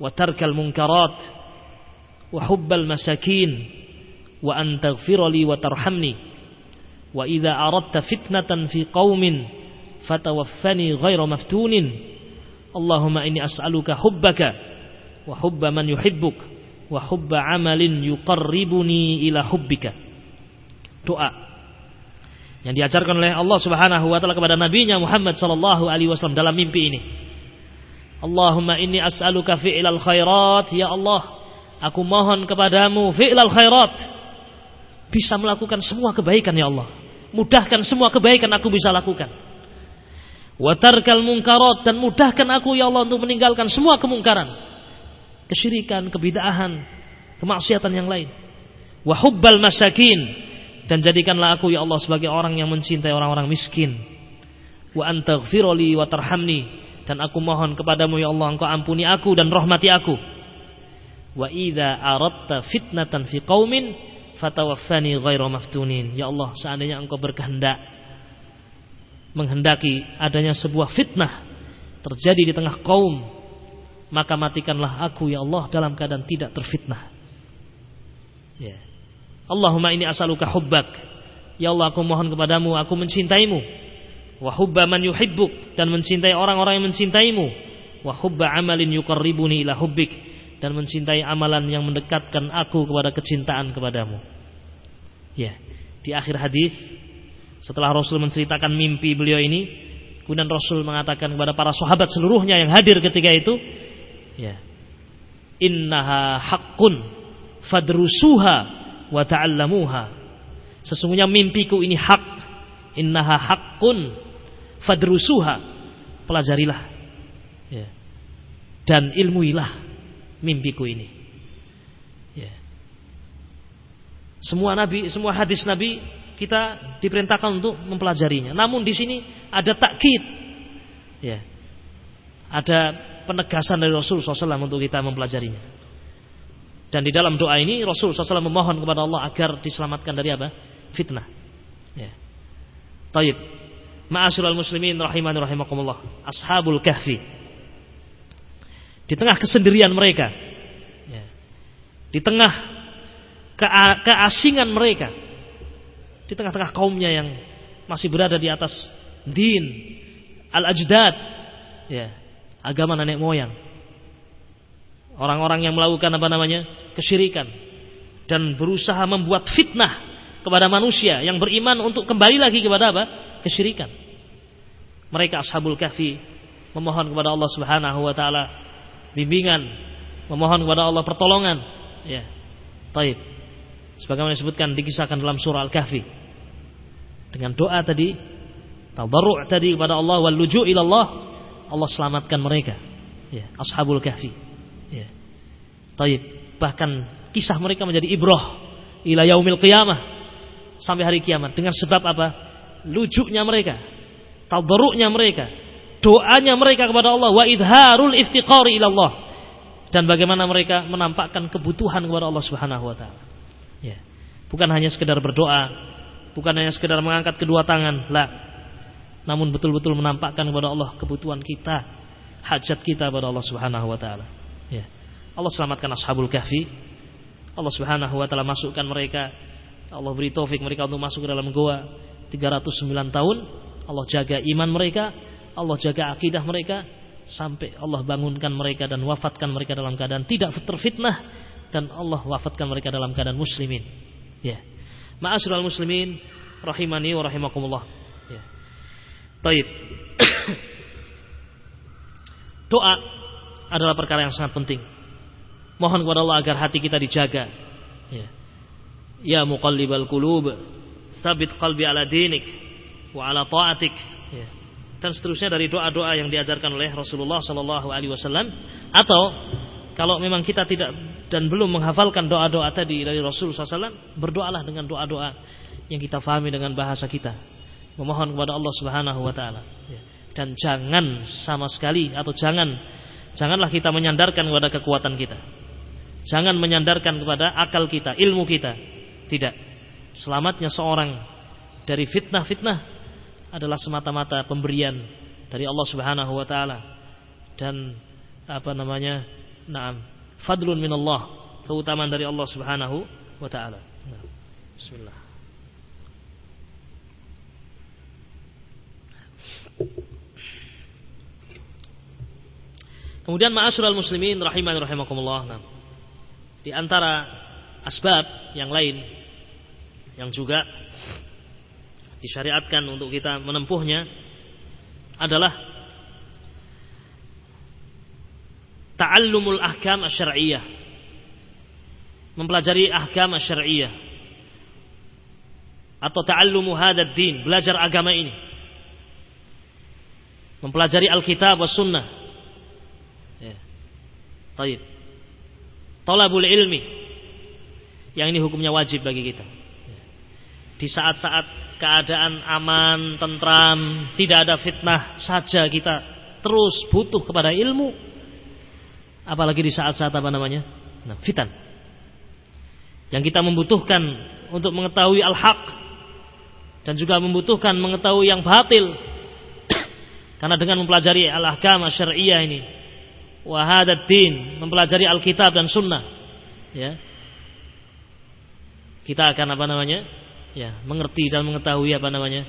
wa tarkal munkarat wa hubbal masakin wa an taghfirali wa tarhamni. Wa idza aradta fitnatan fi qaumin fatawaffani ghaira maftunin. Allahumma inni as'aluka hubbaka wa hubba man yuhibbuk wa hubba amalin yuqarribuni ila hubbika. Doa yang diajarkan oleh Allah Subhanahu wa taala kepada nabinya Muhammad sallallahu alaihi wasallam dalam mimpi ini Allahumma inni as'aluka fi'lal khairat ya Allah aku mohon kepadamu fi'lal khairat bisa melakukan semua kebaikan ya Allah Mudahkan semua kebaikan aku bisa lakukan. Watarkal mungkarat dan mudahkan aku ya Allah untuk meninggalkan semua kemungkaran. Kesyirikan, kebidahan, kemaksiatan yang lain. Wahubbal masakin dan jadikanlah aku ya Allah sebagai orang yang mencintai orang-orang miskin. Wa antaghfirli wa tarhamni dan aku mohon kepadamu ya Allah engkau ampuni aku dan rahmati aku. Wa idza aradta fitnatan fi qaumin fatawaffani ghairu maftunin. Ya Allah, seandainya Engkau berkehendak menghendaki adanya sebuah fitnah terjadi di tengah kaum, maka matikanlah aku ya Allah dalam keadaan tidak terfitnah. Ya. Allahumma ini asaluka hubbak. Ya Allah, aku mohon kepadamu, aku mencintaimu. Wa hubba man yuhibbuk dan mencintai orang-orang yang mencintaimu. Wa hubba amalin yuqarribuni ila hubbik dan mencintai amalan yang mendekatkan aku kepada kecintaan kepadamu. Ya, di akhir hadis setelah Rasul menceritakan mimpi beliau ini, kemudian Rasul mengatakan kepada para sahabat seluruhnya yang hadir ketika itu, ya, innaha haqqun fadrusuha wa ta'allamuha. Sesungguhnya mimpiku ini hak. Innaha haqqun fadrusuha. Pelajarilah. Ya. dan ilmuilah mimpiku ini. Ya. semua nabi semua hadis nabi kita diperintahkan untuk mempelajarinya. Namun di sini ada takkid. Ya. Ada penegasan dari Rasul SAW untuk kita mempelajarinya. Dan di dalam doa ini Rasul SAW memohon kepada Allah agar diselamatkan dari apa? Fitnah. Ya. Taib. Ma'asyiral muslimin rahimani rahimakumullah. Ashabul kahfi. Di tengah kesendirian mereka. Ya. Di tengah keasingan mereka. Di tengah-tengah kaumnya yang masih berada di atas din. Al-ajdad. Ya agama nenek moyang. Orang-orang yang melakukan apa namanya? kesyirikan dan berusaha membuat fitnah kepada manusia yang beriman untuk kembali lagi kepada apa? kesyirikan. Mereka ashabul kahfi memohon kepada Allah Subhanahu wa taala bimbingan, memohon kepada Allah pertolongan. Ya. Taib. Sebagaimana disebutkan dikisahkan dalam surah Al-Kahfi. Dengan doa tadi, tadarru' tadi kepada Allah wal luju' ila Allah Allah selamatkan mereka. Ya, Ashabul Kahfi. Taib. Bahkan kisah mereka menjadi ibrah ila yaumil qiyamah sampai hari kiamat dengan sebab apa? Lujuknya mereka, tadarruknya mereka, doanya mereka kepada Allah wa idharul iftiqari ila Allah dan bagaimana mereka menampakkan kebutuhan kepada Allah Subhanahu wa taala. Ya. Bukan hanya sekedar berdoa, bukan hanya sekedar mengangkat kedua tangan, lah namun betul-betul menampakkan kepada Allah kebutuhan kita, hajat kita kepada Allah Subhanahu wa taala. Ya. Allah selamatkan ashabul kahfi. Allah Subhanahu wa taala masukkan mereka Allah beri taufik mereka untuk masuk ke dalam goa 309 tahun. Allah jaga iman mereka, Allah jaga akidah mereka sampai Allah bangunkan mereka dan wafatkan mereka dalam keadaan tidak terfitnah dan Allah wafatkan mereka dalam keadaan muslimin. Ya. Ma'asyiral muslimin rahimani wa rahimakumullah. Ya. Taib. <coughs> Doa adalah perkara yang sangat penting. Mohon kepada Allah agar hati kita dijaga. Ya, ya muqallibal qulub, sabit qalbi ala dinik wa ala ta'atik. Ya. Dan seterusnya dari doa-doa yang diajarkan oleh Rasulullah sallallahu alaihi wasallam atau kalau memang kita tidak dan belum menghafalkan doa-doa tadi dari Rasulullah SAW, berdoalah dengan doa-doa yang kita fahami dengan bahasa kita memohon kepada Allah Subhanahu wa taala. Ya. Dan jangan sama sekali atau jangan janganlah kita menyandarkan kepada kekuatan kita. Jangan menyandarkan kepada akal kita, ilmu kita. Tidak. Selamatnya seorang dari fitnah-fitnah adalah semata-mata pemberian dari Allah Subhanahu wa taala dan apa namanya? Naam, fadlun minallah, keutamaan dari Allah Subhanahu wa taala. Bismillah. Kemudian ma'asyiral muslimin rahiman rahimakumullah. Nah, di antara asbab yang lain yang juga disyariatkan untuk kita menempuhnya adalah ta'allumul ahkam asy-syar'iyyah. Mempelajari ahkam asy-syar'iyyah. Atau ta'allumu hadzal din, belajar agama ini mempelajari Alkitab was sunnah. Ya. Talabul ilmi. Yang ini hukumnya wajib bagi kita. Di saat-saat keadaan aman, tentram, tidak ada fitnah saja kita terus butuh kepada ilmu. Apalagi di saat-saat apa namanya? Nah, fitan. Yang kita membutuhkan untuk mengetahui al-haq dan juga membutuhkan mengetahui yang batil <clears throat> karena dengan mempelajari al-ahkam syariah ini, wahadatin, mempelajari Alkitab dan Sunnah, ya, kita akan apa namanya, ya, mengerti dan mengetahui apa namanya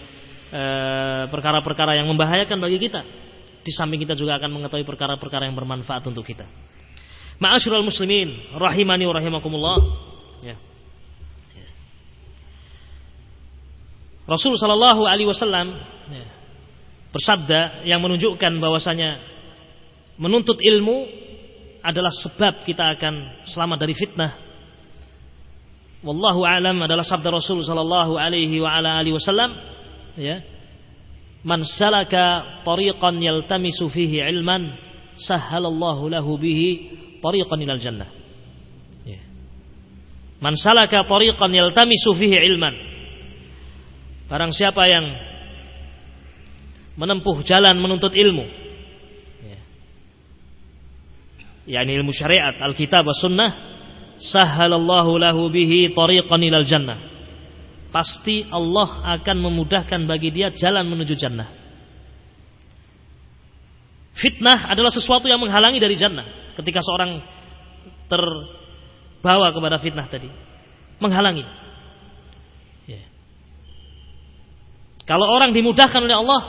eh, perkara-perkara yang membahayakan bagi kita. Di samping kita juga akan mengetahui perkara-perkara yang bermanfaat untuk kita. Ma'asyiral muslimin, rahimani wa rahimakumullah. Ya. ya. Rasul sallallahu alaihi wasallam ya, bersabda yang menunjukkan bahwasanya menuntut ilmu adalah sebab kita akan selamat dari fitnah. Wallahu alam adalah sabda Rasul sallallahu alaihi wa ala alihi wasallam ya. Man salaka tariqan yaltamisu fihi ilman sahhalallahu lahu bihi tariqan ilal jannah. Ya. Man salaka tariqan yaltamisu fihi ilman. Barang siapa yang menempuh jalan menuntut ilmu ya. Yakni ilmu syariat Alkitab wa sunnah sahhalallahu lahu bihi tariqan ilal jannah. Pasti Allah akan memudahkan bagi dia jalan menuju jannah. Fitnah adalah sesuatu yang menghalangi dari jannah. Ketika seorang terbawa kepada fitnah tadi menghalangi. Ya. kalau orang dimudahkan oleh Allah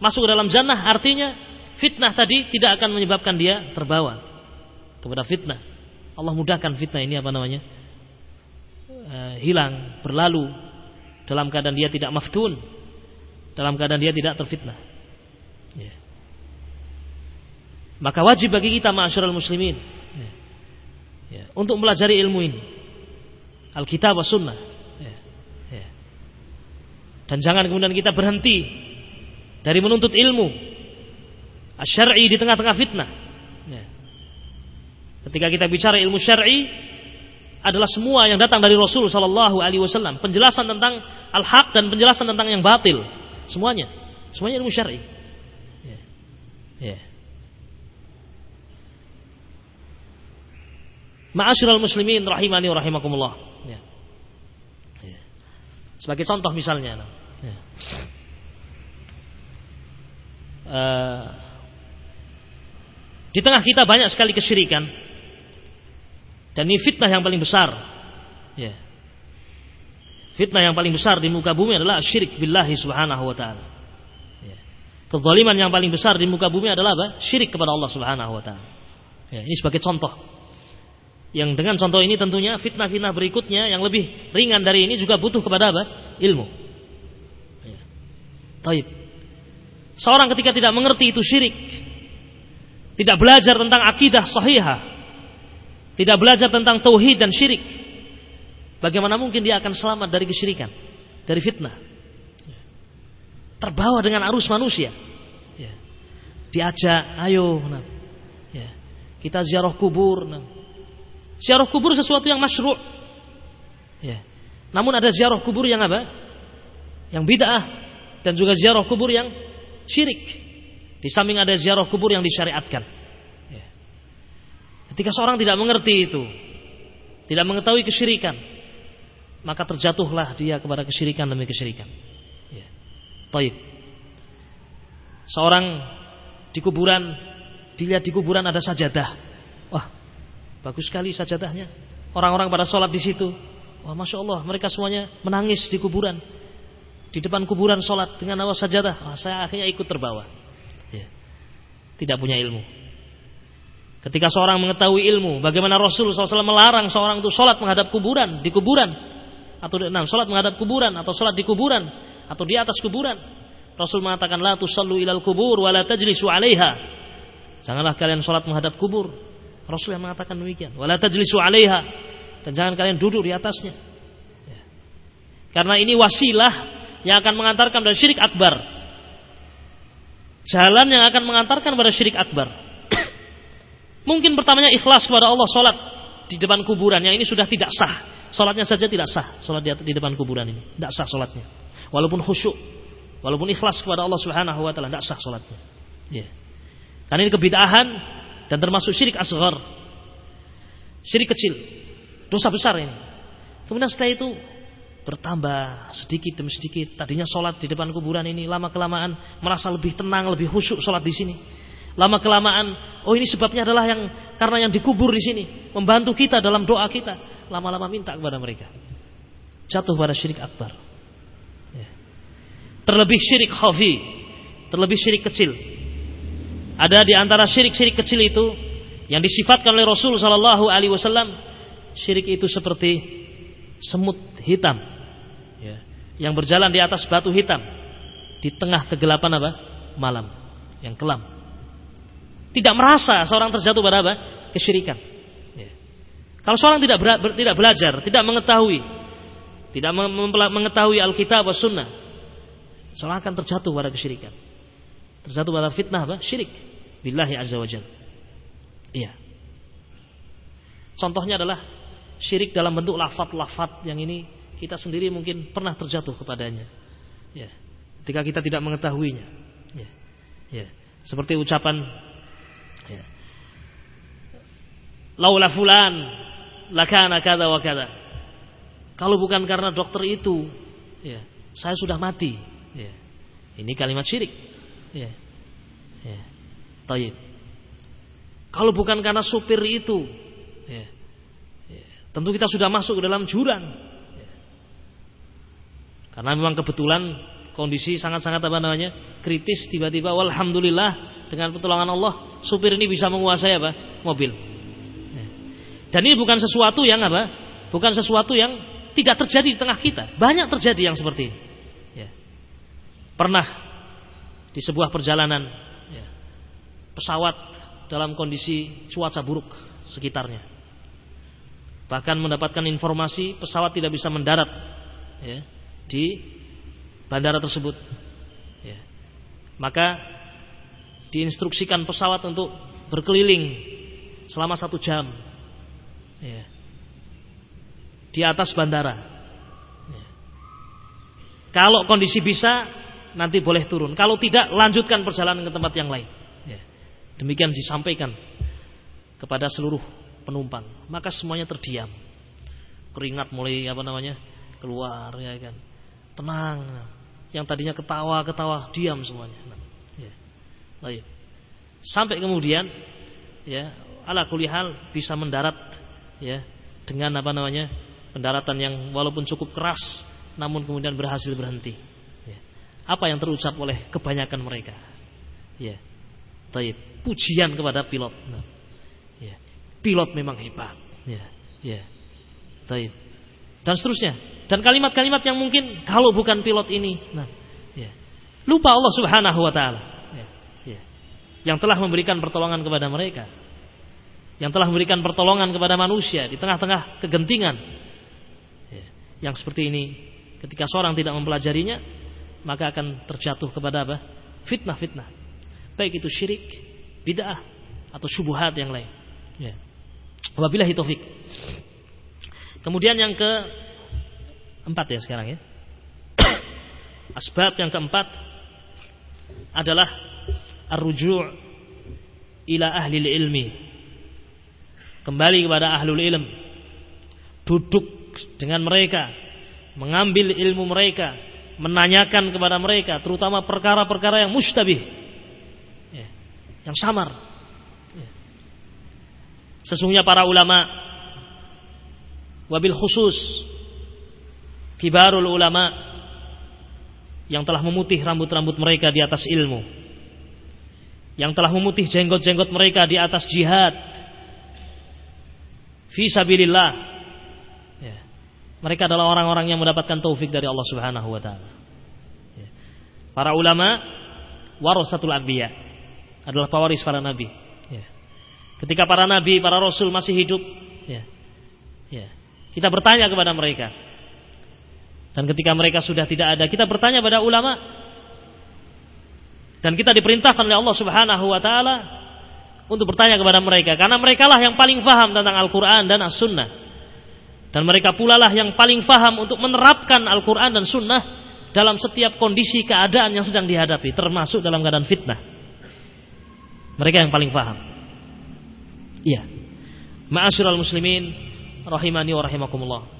masuk ke dalam jannah artinya fitnah tadi tidak akan menyebabkan dia terbawa kepada fitnah. Allah mudahkan fitnah ini apa namanya? E, hilang, berlalu dalam keadaan dia tidak maftun, dalam keadaan dia tidak terfitnah. Ya. Maka wajib bagi kita ma'asyiral muslimin ya. Ya. untuk mempelajari ilmu ini. Alkitab wa sunnah. Ya. Ya. Dan jangan kemudian kita berhenti dari menuntut ilmu syar'i di tengah-tengah fitnah. Ya. Ketika kita bicara ilmu syar'i adalah semua yang datang dari Rasul Shallallahu Alaihi Wasallam, penjelasan tentang al-haq dan penjelasan tentang yang batil, semuanya, semuanya ilmu syar'i. Ya. Ya. Ma'asyiral muslimin rahimani wa rahimakumullah. Ya. Ya. Sebagai contoh misalnya. Ya. Eh, di tengah kita banyak sekali kesyirikan dan ini fitnah yang paling besar. Ya. Fitnah yang paling besar di muka bumi adalah syirik billahi subhanahu wa ta'ala. Ya. Kezaliman yang paling besar di muka bumi adalah apa? Syirik kepada Allah subhanahu wa ta'ala. Ya, ini sebagai contoh. Yang dengan contoh ini tentunya fitnah-fitnah berikutnya yang lebih ringan dari ini juga butuh kepada apa? Ilmu. Ya. Taib. Seorang ketika tidak mengerti itu syirik, tidak belajar tentang akidah sahihah, tidak belajar tentang tauhid dan syirik, bagaimana mungkin dia akan selamat dari kesyirikan, dari fitnah? Terbawa dengan arus manusia. Ya. Diajak, ayo, ya. kita ziarah kubur. Nah. Ziarah kubur sesuatu yang masyru'. Ya. Namun ada ziarah kubur yang apa? Yang bid'ah dan juga ziarah kubur yang syirik. Di samping ada ziarah kubur yang disyariatkan. Ya. Ketika seorang tidak mengerti itu, tidak mengetahui kesyirikan, maka terjatuhlah dia kepada kesyirikan demi kesyirikan. Ya. Taib. Seorang di kuburan, dilihat di kuburan ada sajadah. Wah, bagus sekali sajadahnya. Orang-orang pada sholat di situ. Wah, masya Allah, mereka semuanya menangis di kuburan di depan kuburan sholat dengan awas sajadah, oh, saya akhirnya ikut terbawa. Tidak punya ilmu. Ketika seorang mengetahui ilmu, bagaimana Rasul SAW melarang seorang itu sholat menghadap kuburan, di kuburan, atau nah, sholat menghadap kuburan, atau sholat di kuburan, atau di atas kuburan. Rasul mengatakan, La tusallu ilal kubur, wa la tajlisu alaiha. Janganlah kalian sholat menghadap kubur. Rasul yang mengatakan demikian. Wa la tajlisu alaiha. Dan jangan kalian duduk di atasnya. Ya. Karena ini wasilah yang akan mengantarkan pada syirik akbar. Jalan yang akan mengantarkan pada syirik akbar. <coughs> Mungkin pertamanya ikhlas kepada Allah sholat di depan kuburan yang ini sudah tidak sah. Sholatnya saja tidak sah. Sholat di depan kuburan ini tidak sah sholatnya. Walaupun khusyuk, walaupun ikhlas kepada Allah Subhanahu Wa Taala tidak sah sholatnya. Ya. Karena ini kebidahan dan termasuk syirik asghar. Syirik kecil. Dosa besar ini. Kemudian setelah itu bertambah sedikit demi sedikit. Tadinya sholat di depan kuburan ini lama kelamaan merasa lebih tenang, lebih khusyuk sholat di sini. Lama kelamaan, oh ini sebabnya adalah yang karena yang dikubur di sini membantu kita dalam doa kita. Lama-lama minta kepada mereka. Jatuh pada syirik akbar. Ya. Terlebih syirik khafi, terlebih syirik kecil. Ada di antara syirik-syirik kecil itu yang disifatkan oleh Rasul Shallallahu Alaihi Wasallam, syirik itu seperti semut hitam yang berjalan di atas batu hitam di tengah kegelapan apa? malam yang kelam. Tidak merasa seorang terjatuh pada apa? Kesyirikan. Ya. Kalau seorang tidak ber, tidak belajar, tidak mengetahui, tidak mengetahui Alkitab atau Sunnah, seorang akan terjatuh pada kesyirikan. Terjatuh pada fitnah apa? Syirik. Billahi azza wajal. Iya. Contohnya adalah syirik dalam bentuk lafat-lafat yang ini kita sendiri mungkin pernah terjatuh kepadanya. Ya. Ketika kita tidak mengetahuinya. Ya. Ya. Seperti ucapan ya. Laula fulan lakana kada wa kada. Kalau bukan karena dokter itu, ya, saya sudah mati. Ya. Ini kalimat syirik. Ya. Ya. Taib. Kalau bukan karena supir itu, ya. Ya. tentu kita sudah masuk ke dalam jurang. Karena memang kebetulan kondisi sangat-sangat apa namanya kritis tiba-tiba walhamdulillah dengan pertolongan Allah supir ini bisa menguasai apa mobil ya. dan ini bukan sesuatu yang apa bukan sesuatu yang tidak terjadi di tengah kita. Banyak terjadi yang seperti ini. Ya. Pernah di sebuah perjalanan ya, pesawat dalam kondisi cuaca buruk sekitarnya. Bahkan mendapatkan informasi pesawat tidak bisa mendarat ya, di bandara tersebut. Ya. Maka diinstruksikan pesawat untuk berkeliling selama satu jam. Ya di atas bandara. Ya. Kalau kondisi bisa, nanti boleh turun. Kalau tidak, lanjutkan perjalanan ke tempat yang lain. Ya. Demikian disampaikan kepada seluruh penumpang. Maka semuanya terdiam. Keringat mulai apa namanya keluar, ya kan. Tenang. Yang tadinya ketawa-ketawa diam semuanya. Ya. Sampai kemudian, ya, ala kulihal bisa mendarat, ya, dengan apa namanya pendaratan yang walaupun cukup keras namun kemudian berhasil berhenti. Ya. Apa yang terucap oleh kebanyakan mereka? Ya. Taib. Pujian kepada pilot. Nah. Ya. Pilot memang hebat. Ya. Ya. Dan seterusnya. Dan kalimat-kalimat yang mungkin kalau bukan pilot ini, nah, ya. lupa Allah Subhanahu Wa Taala, ya. Ya. yang telah memberikan pertolongan kepada mereka, yang telah memberikan pertolongan kepada manusia di tengah-tengah kegentingan, yang seperti ini ketika seorang tidak mempelajarinya maka akan terjatuh kepada apa? fitnah-fitnah. Baik itu syirik, bid'ah atau syubhat yang lain. Ya. Wabillahi taufik. Kemudian yang ke empat ya sekarang ya. <coughs> Asbab yang keempat adalah ar-ruju' ila ahli ilmi. Kembali kepada ahlul ilm. Duduk dengan mereka, mengambil ilmu mereka, menanyakan kepada mereka, terutama perkara-perkara yang mustabih, ya, yang samar. Ya. Sesungguhnya para ulama, wabil khusus, kibarul ulama, yang telah memutih rambut-rambut mereka di atas ilmu, yang telah memutih jenggot-jenggot mereka di atas jihad, fi sabilillah mereka adalah orang-orang yang mendapatkan taufik dari Allah Subhanahu wa taala. Ya. Para ulama warasatul anbiya adalah pewaris para nabi. Ya. Ketika para nabi, para rasul masih hidup, ya. Ya. Kita bertanya kepada mereka. Dan ketika mereka sudah tidak ada, kita bertanya pada ulama. Dan kita diperintahkan oleh Allah Subhanahu wa taala untuk bertanya kepada mereka karena mereka lah yang paling paham tentang Al-Qur'an dan As-Sunnah. Dan mereka pula lah yang paling faham untuk menerapkan Al-Quran dan Sunnah dalam setiap kondisi keadaan yang sedang dihadapi, termasuk dalam keadaan fitnah. Mereka yang paling faham. Iya. Ma'asyiral muslimin rahimani wa rahimakumullah.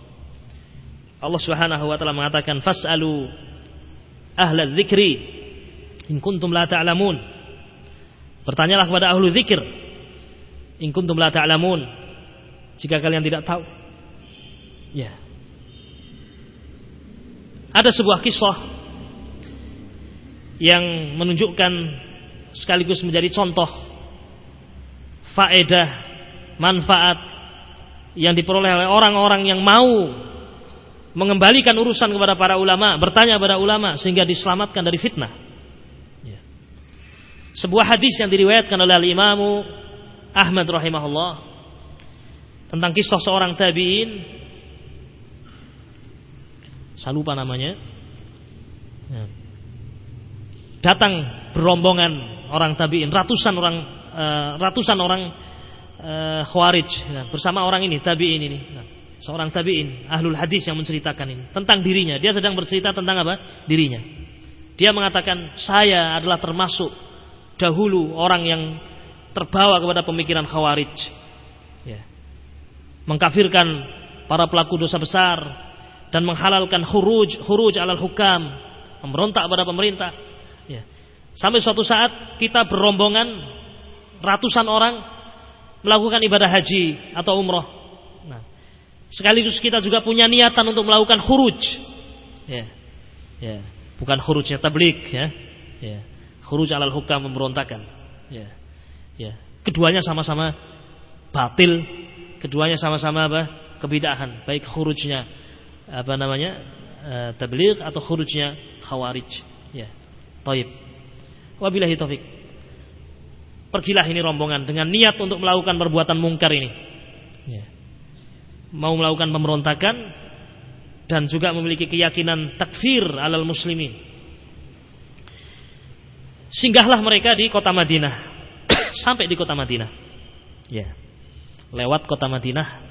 Allah Subhanahu wa taala mengatakan fas'alu ahla dzikri in kuntum la ta'lamun. Bertanyalah kepada ahlu zikir in kuntum la ta'lamun jika kalian tidak tahu. Ya. Ada sebuah kisah yang menunjukkan sekaligus menjadi contoh faedah manfaat yang diperoleh oleh orang-orang yang mau mengembalikan urusan kepada para ulama, bertanya kepada ulama sehingga diselamatkan dari fitnah. Ya. sebuah hadis yang diriwayatkan oleh Al-Imamu Ahmad rahimahullah tentang kisah seorang tabi'in saya lupa namanya ya. datang berombongan orang tabi'in ratusan orang uh, ratusan orang uh, khawarij ya, bersama orang ini tabi'in ini nah, seorang tabi'in ahlul hadis yang menceritakan ini. Tentang dirinya. Dia sedang bercerita tentang apa? Dirinya. Dia mengatakan saya adalah termasuk dahulu orang yang terbawa kepada pemikiran khawarij. Ya. mengkafirkan para pelaku dosa besar dan menghalalkan huruj huruj alal hukam memberontak pada pemerintah. Ya. sampai suatu saat kita berombongan ratusan orang melakukan ibadah haji atau umroh. Nah, sekaligus kita juga punya niatan untuk melakukan huruj ya. Ya. bukan hurujnya tablik ya. Ya khuruj alal hukam memberontakan. Ya. Ya. Keduanya sama-sama batil, keduanya sama-sama apa? kebidahan, baik khurujnya apa namanya? E, tabligh atau khurujnya khawarij. Ya. Taib. Wabillahi taufik. Pergilah ini rombongan dengan niat untuk melakukan perbuatan mungkar ini. Ya. Mau melakukan pemberontakan dan juga memiliki keyakinan takfir alal muslimin Singgahlah mereka di kota Madinah. <clears throat> Sampai di kota Madinah. Ya. Lewat kota Madinah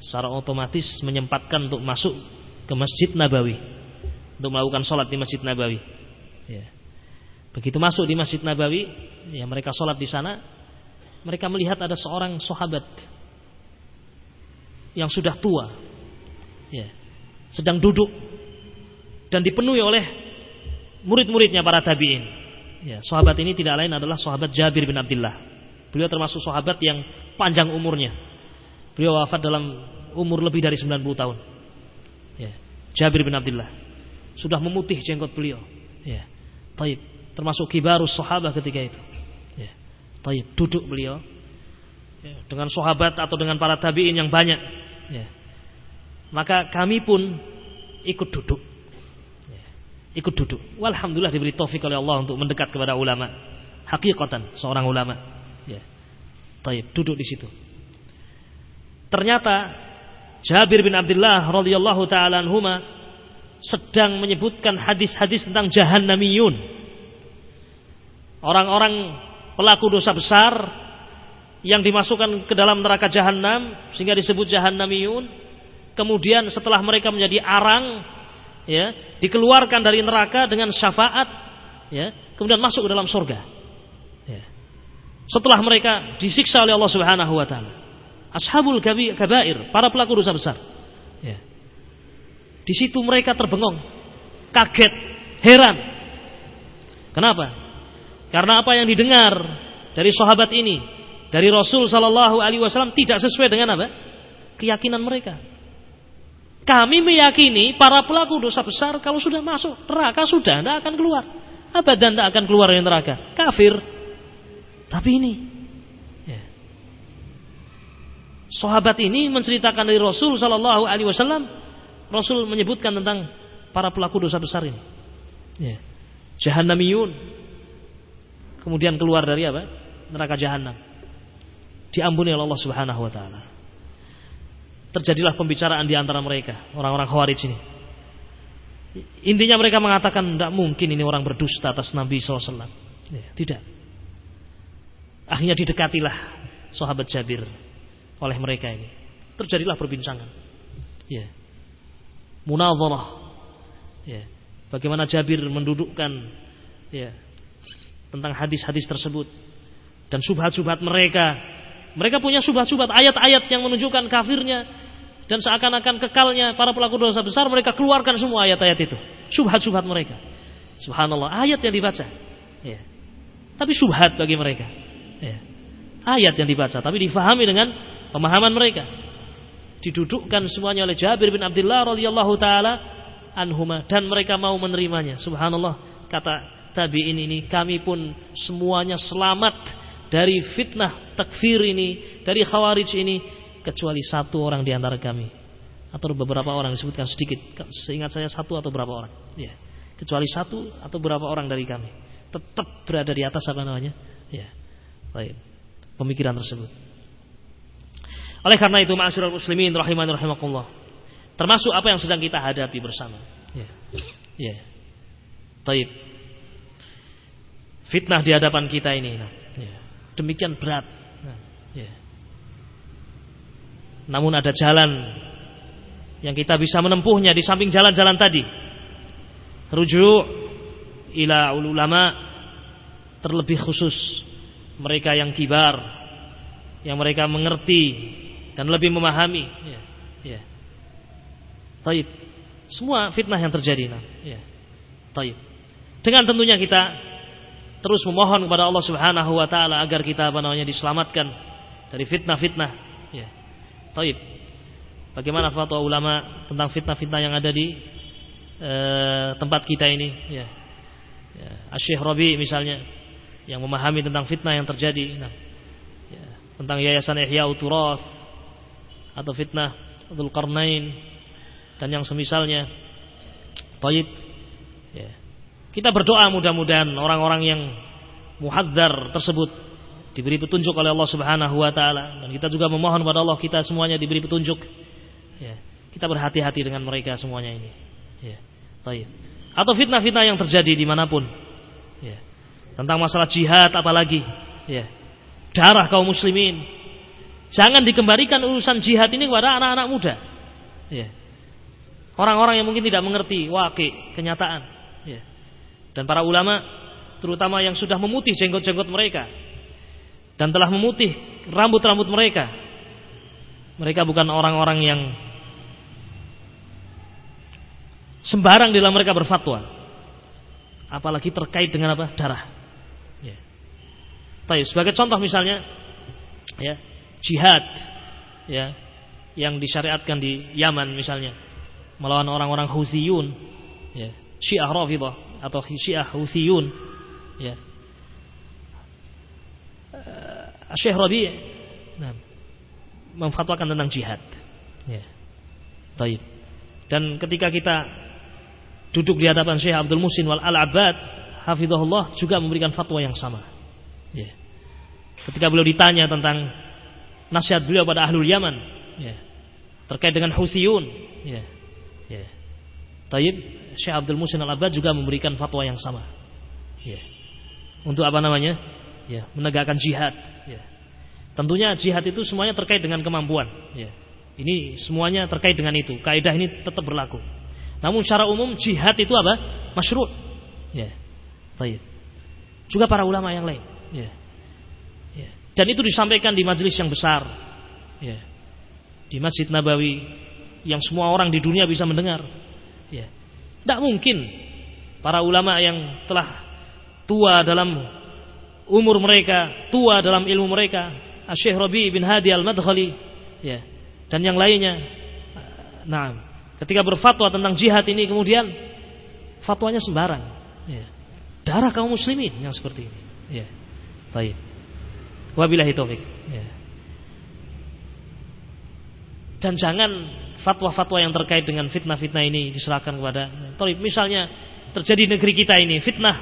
secara otomatis menyempatkan untuk masuk ke Masjid Nabawi untuk melakukan sholat di Masjid Nabawi. Ya. Begitu masuk di Masjid Nabawi, ya mereka sholat di sana, mereka melihat ada seorang sahabat yang sudah tua, ya, sedang duduk dan dipenuhi oleh murid-muridnya para tabiin. Ya, sahabat ini tidak lain adalah sahabat Jabir bin Abdullah. Beliau termasuk sahabat yang panjang umurnya. Beliau wafat dalam umur lebih dari 90 tahun. Ya, Jabir bin Abdullah. Sudah memutih jenggot beliau. Ya. Taib, termasuk kibarus sahabat ketika itu. Ya. Taib, duduk beliau ya, dengan sahabat atau dengan para tabiin yang banyak. Ya. Maka kami pun ikut duduk ikut duduk. Walhamdulillah diberi taufik oleh Allah untuk mendekat kepada ulama. Hakikatan seorang ulama. Ya. Taib, duduk di situ. Ternyata Jabir bin Abdullah radhiyallahu taala anhuma sedang menyebutkan hadis-hadis tentang jahannamiyun. Orang-orang pelaku dosa besar yang dimasukkan ke dalam neraka jahanam sehingga disebut jahannamiyun. Kemudian setelah mereka menjadi arang ya, dikeluarkan dari neraka dengan syafaat, ya, kemudian masuk ke dalam surga. Ya. Setelah mereka disiksa oleh Allah Subhanahu wa taala. Ashabul kabair, para pelaku dosa besar. Ya. Di situ mereka terbengong, kaget, heran. Kenapa? Karena apa yang didengar dari sahabat ini, dari Rasul Shallallahu Alaihi Wasallam tidak sesuai dengan apa? Keyakinan mereka. Kami meyakini para pelaku dosa besar kalau sudah masuk neraka sudah tidak akan keluar. Abadan tidak akan keluar dari neraka. Kafir. Tapi ini ya. Sahabat ini menceritakan dari Rasul Shallallahu Alaihi Wasallam. Rasul menyebutkan tentang para pelaku dosa besar ini. Ya. Jahannamiyun. Kemudian keluar dari apa? Neraka jahanam. Diampuni oleh Allah Subhanahu Wa Taala terjadilah pembicaraan di antara mereka, orang-orang Khawarij ini. Intinya mereka mengatakan tidak mungkin ini orang berdusta atas Nabi SAW. Ya, tidak. Akhirnya didekatilah sahabat Jabir oleh mereka ini. Terjadilah perbincangan. Ya. Munadharah. Ya. Bagaimana Jabir mendudukkan ya tentang hadis-hadis tersebut dan subhat-subhat mereka. Mereka punya subhat-subhat ayat-ayat yang menunjukkan kafirnya dan seakan-akan kekalnya para pelaku dosa besar mereka keluarkan semua ayat-ayat itu. Subhat-subhat mereka. Subhanallah ayat yang dibaca. Ya. tapi subhat bagi mereka. Ya. ayat yang dibaca tapi difahami dengan pemahaman mereka. Didudukkan semuanya oleh Jabir bin Abdullah radhiyallahu taala anhuma dan mereka mau menerimanya. Subhanallah kata tabiin ini kami pun semuanya selamat dari fitnah takfir ini dari khawarij ini kecuali satu orang di antara kami atau beberapa orang disebutkan sedikit seingat saya satu atau berapa orang ya kecuali satu atau beberapa orang dari kami tetap berada di atas apa namanya? Ya. Baik. Pemikiran tersebut. Oleh karena itu, ma'asyiral muslimin rahiman rahimakumullah. Termasuk apa yang sedang kita hadapi bersama. Ya. Ya. Taib. Fitnah di hadapan kita ini. Ya. Demikian berat. Nah, ya. Namun ada jalan yang kita bisa menempuhnya di samping jalan-jalan tadi. Rujuk ila ulama terlebih khusus mereka yang kibar yang mereka mengerti dan lebih memahami ya ya taib semua fitnah yang terjadi nah ya taib dengan tentunya kita terus memohon kepada Allah Subhanahu wa taala agar kita apa namanya diselamatkan dari fitnah-fitnah. Ya. Taib. Bagaimana fatwa ulama tentang fitnah-fitnah yang ada di eh, tempat kita ini? Ya. Ya, Asyikh Rabi misalnya yang memahami tentang fitnah yang terjadi. Nah, ya, tentang yayasan Ihya Uturas atau fitnah Abdul Qarnain dan yang semisalnya. Taib. Ya. Kita berdoa mudah-mudahan orang-orang yang muhadzar tersebut diberi petunjuk oleh Allah Subhanahu wa taala dan kita juga memohon kepada Allah kita semuanya diberi petunjuk ya. kita berhati-hati dengan mereka semuanya ini ya. Taib atau fitnah-fitnah yang terjadi di mana pun ya. tentang masalah jihad apalagi ya. darah kaum muslimin jangan dikembalikan urusan jihad ini kepada anak-anak muda ya. orang-orang yang mungkin tidak mengerti wakil kenyataan ya. Dan para ulama terutama yang sudah memutih jenggot-jenggot mereka dan telah memutih rambut-rambut mereka mereka bukan orang-orang yang sembarang dalam mereka berfatwa. Apalagi terkait dengan apa? Darah. Ya. Tapi sebagai contoh misalnya ya, jihad ya yang disyariatkan di Yaman misalnya melawan orang-orang Houthiyun ya, Syiah Rafidah atau Syiah Houthiyun ya. Uh, Syekh Rabi nah, memfatwakan tentang jihad. Ya. Taib. Dan ketika kita duduk di hadapan Syekh Abdul Musin wal Al-Abad hafizahullah juga memberikan fatwa yang sama. Ya. Ketika beliau ditanya tentang nasihat beliau pada ahlul Yaman, ya. terkait dengan Husiyun, ya. Ya. Taib Syekh Abdul Musin Al-Abad juga memberikan fatwa yang sama. Ya. Untuk apa namanya? Ya, menegakkan jihad. Ya. Tentunya jihad itu semuanya terkait dengan kemampuan. Ya. Ini semuanya terkait dengan itu. Kaidah ini tetap berlaku. Namun secara umum jihad itu apa? Masyru'. Ya. Baik. Juga para ulama yang lain. Ya. Ya. Dan itu disampaikan di majelis yang besar. Ya. Di Masjid Nabawi yang semua orang di dunia bisa mendengar. Tidak mungkin para ulama yang telah tua dalam umur mereka, tua dalam ilmu mereka, Syekh Rabi bin Hadi Al-Madkhali, ya, dan yang lainnya. Nah, ketika berfatwa tentang jihad ini kemudian fatwanya sembarang. Ya. Darah kaum muslimin yang seperti ini. Ya. Baik. Wabillahi taufik. Ya. Dan jangan fatwa-fatwa yang terkait dengan fitnah-fitnah ini diserahkan kepada Tolib. Misalnya terjadi negeri kita ini fitnah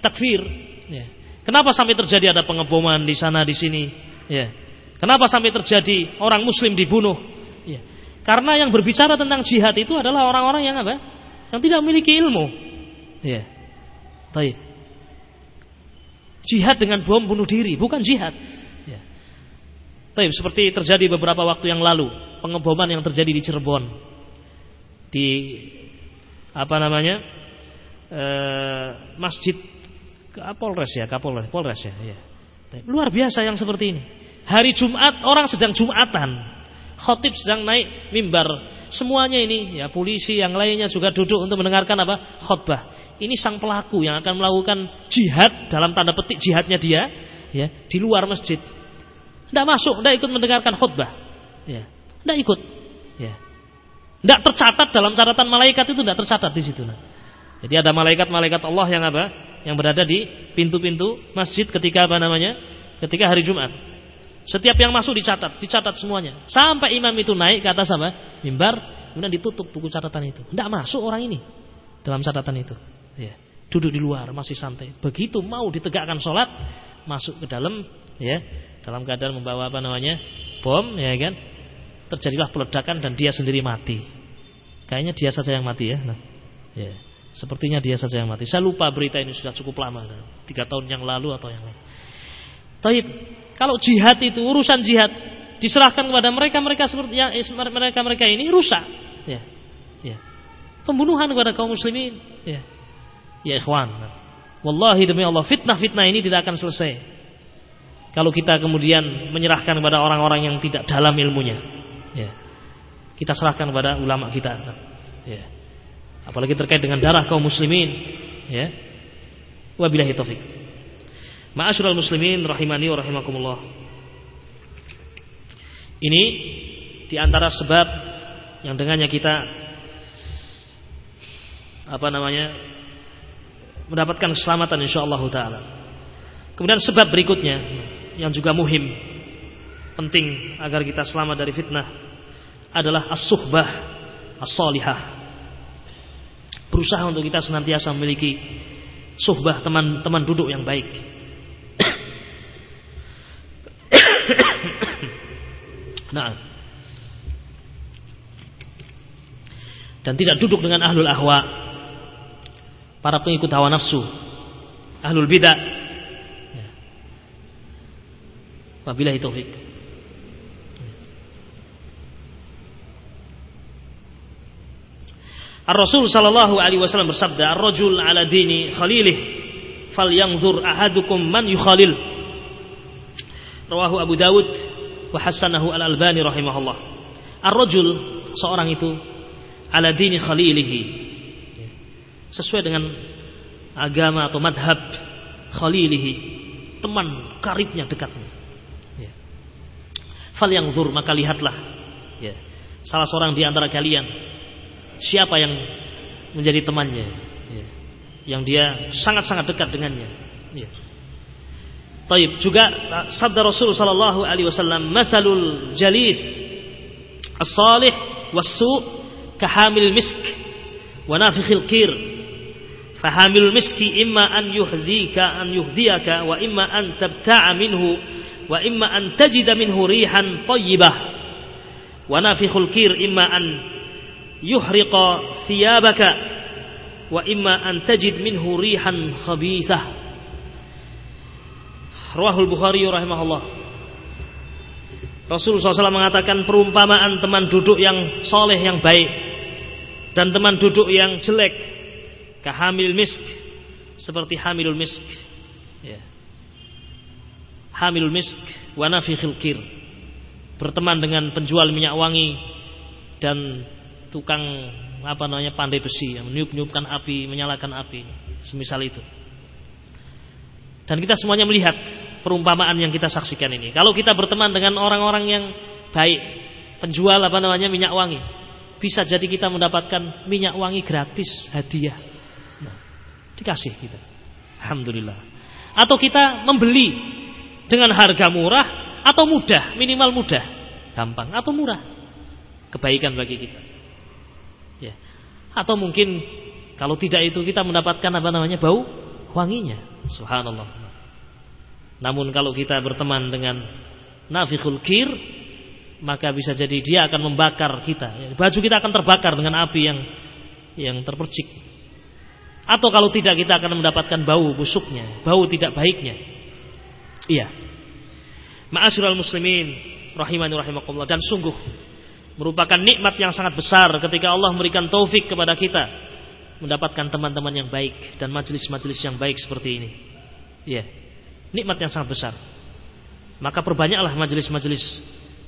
takfir. Ya. Kenapa sampai terjadi ada pengeboman di sana di sini? Ya. Kenapa sampai terjadi orang Muslim dibunuh? Ya. Karena yang berbicara tentang jihad itu adalah orang-orang yang apa? Yang tidak memiliki ilmu. Ya. Jihad dengan bom bunuh diri, bukan jihad. Baik, seperti terjadi beberapa waktu yang lalu, pengeboman yang terjadi di Cirebon. Di apa namanya? E, masjid Kapolres ya, Kapolres, Polres ya, ya. Luar biasa yang seperti ini. Hari Jumat orang sedang Jumatan khotib sedang naik mimbar. Semuanya ini ya polisi yang lainnya juga duduk untuk mendengarkan apa? khutbah. Ini sang pelaku yang akan melakukan jihad dalam tanda petik jihadnya dia ya di luar masjid. Tidak masuk, tidak ikut mendengarkan khutbah. Ya, tidak ikut. Ya. Tidak tercatat dalam catatan malaikat itu tidak tercatat di situ. Jadi ada malaikat-malaikat Allah yang apa? Yang berada di pintu-pintu masjid ketika apa namanya? Ketika hari Jumat. Setiap yang masuk dicatat, dicatat semuanya. Sampai imam itu naik ke atas apa? Mimbar, kemudian ditutup buku catatan itu. Tidak masuk orang ini dalam catatan itu. Ya. duduk di luar masih santai. Begitu mau ditegakkan sholat, masuk ke dalam, ya, dalam keadaan membawa apa namanya bom, ya kan? Terjadilah peledakan dan dia sendiri mati. Kayaknya dia saja yang mati ya. Nah, ya. Sepertinya dia saja yang mati. Saya lupa berita ini sudah cukup lama, tiga tahun yang lalu atau yang lain. Taib, kalau jihad itu urusan jihad diserahkan kepada mereka mereka seperti yang mereka mereka ini rusak. Ya, ya. Pembunuhan kepada kaum muslimin. Ya, ya ikhwan. Wallahi demi Allah fitnah-fitnah ini tidak akan selesai. Kalau kita kemudian menyerahkan kepada orang-orang yang tidak dalam ilmunya. Ya. Kita serahkan kepada ulama kita. Ya. Apalagi terkait dengan darah kaum muslimin. Ya. Wabillahi taufik. Ma'asyiral muslimin rahimani wa rahimakumullah. Ini di antara sebab yang dengannya kita apa namanya mendapatkan keselamatan insyaallah taala. Kemudian sebab berikutnya yang juga muhim penting agar kita selamat dari fitnah adalah as-suhbah as-salihah. Berusaha untuk kita senantiasa memiliki suhbah teman-teman duduk yang baik. <coughs> Nah. Dan tidak duduk dengan ahlul ahwa. Para pengikut hawa nafsu. Ahlul bidah. Ya. Wabillahi taufik. Ar-Rasul sallallahu alaihi wasallam bersabda, "Ar-rajul ala dini khalilih, falyanzur ahadukum man yukhalil." Rawahu Abu Dawud wa hasanahu al-Albani rahimahullah. Ar-rajul seorang itu ala dini khalilihi. Sesuai dengan agama atau madhab khalilihi, teman karibnya dekatnya. Ya. Fal yang zur maka lihatlah ya. Salah seorang di antara kalian siapa yang menjadi temannya ya. Yang dia sangat-sangat dekat dengannya ya. Taib juga sabda Rasul sallallahu alaihi wasallam masalul jalis as-salih was-su' kahamil misk wa nafikhil qir fahamil miski imma an yuhdhika an yuhdhiyaka wa imma an tabta'a minhu wa imma an tajida minhu rihan tayyibah wa nafikhul qir imma an yuhriqa thiyabaka wa imma an tajid minhu rihan khabithah Rawahul Bukhari rahimahullah. Rasulullah SAW mengatakan perumpamaan teman duduk yang soleh yang baik dan teman duduk yang jelek kahamil misk seperti hamilul misk ya. hamilul misk wa nafikhil kir berteman dengan penjual minyak wangi dan tukang apa namanya pandai besi yang meniup-niupkan api menyalakan api semisal itu dan kita semuanya melihat perumpamaan yang kita saksikan ini. Kalau kita berteman dengan orang-orang yang baik, penjual apa namanya minyak wangi, bisa jadi kita mendapatkan minyak wangi gratis hadiah. Dikasih kita. Alhamdulillah. Atau kita membeli dengan harga murah atau mudah, minimal mudah, gampang atau murah. Kebaikan bagi kita. Ya. Atau mungkin kalau tidak itu kita mendapatkan apa namanya bau wanginya. Subhanallah. Namun kalau kita berteman dengan nafikhul kir, maka bisa jadi dia akan membakar kita. Baju kita akan terbakar dengan api yang yang terpercik. Atau kalau tidak kita akan mendapatkan bau busuknya, bau tidak baiknya. Iya. Ma'asyiral muslimin rahimani rahimakumullah dan sungguh merupakan nikmat yang sangat besar ketika Allah memberikan taufik kepada kita mendapatkan teman-teman yang baik dan majelis-majelis yang baik seperti ini. Ya, nikmat yang sangat besar. Maka perbanyaklah majelis-majelis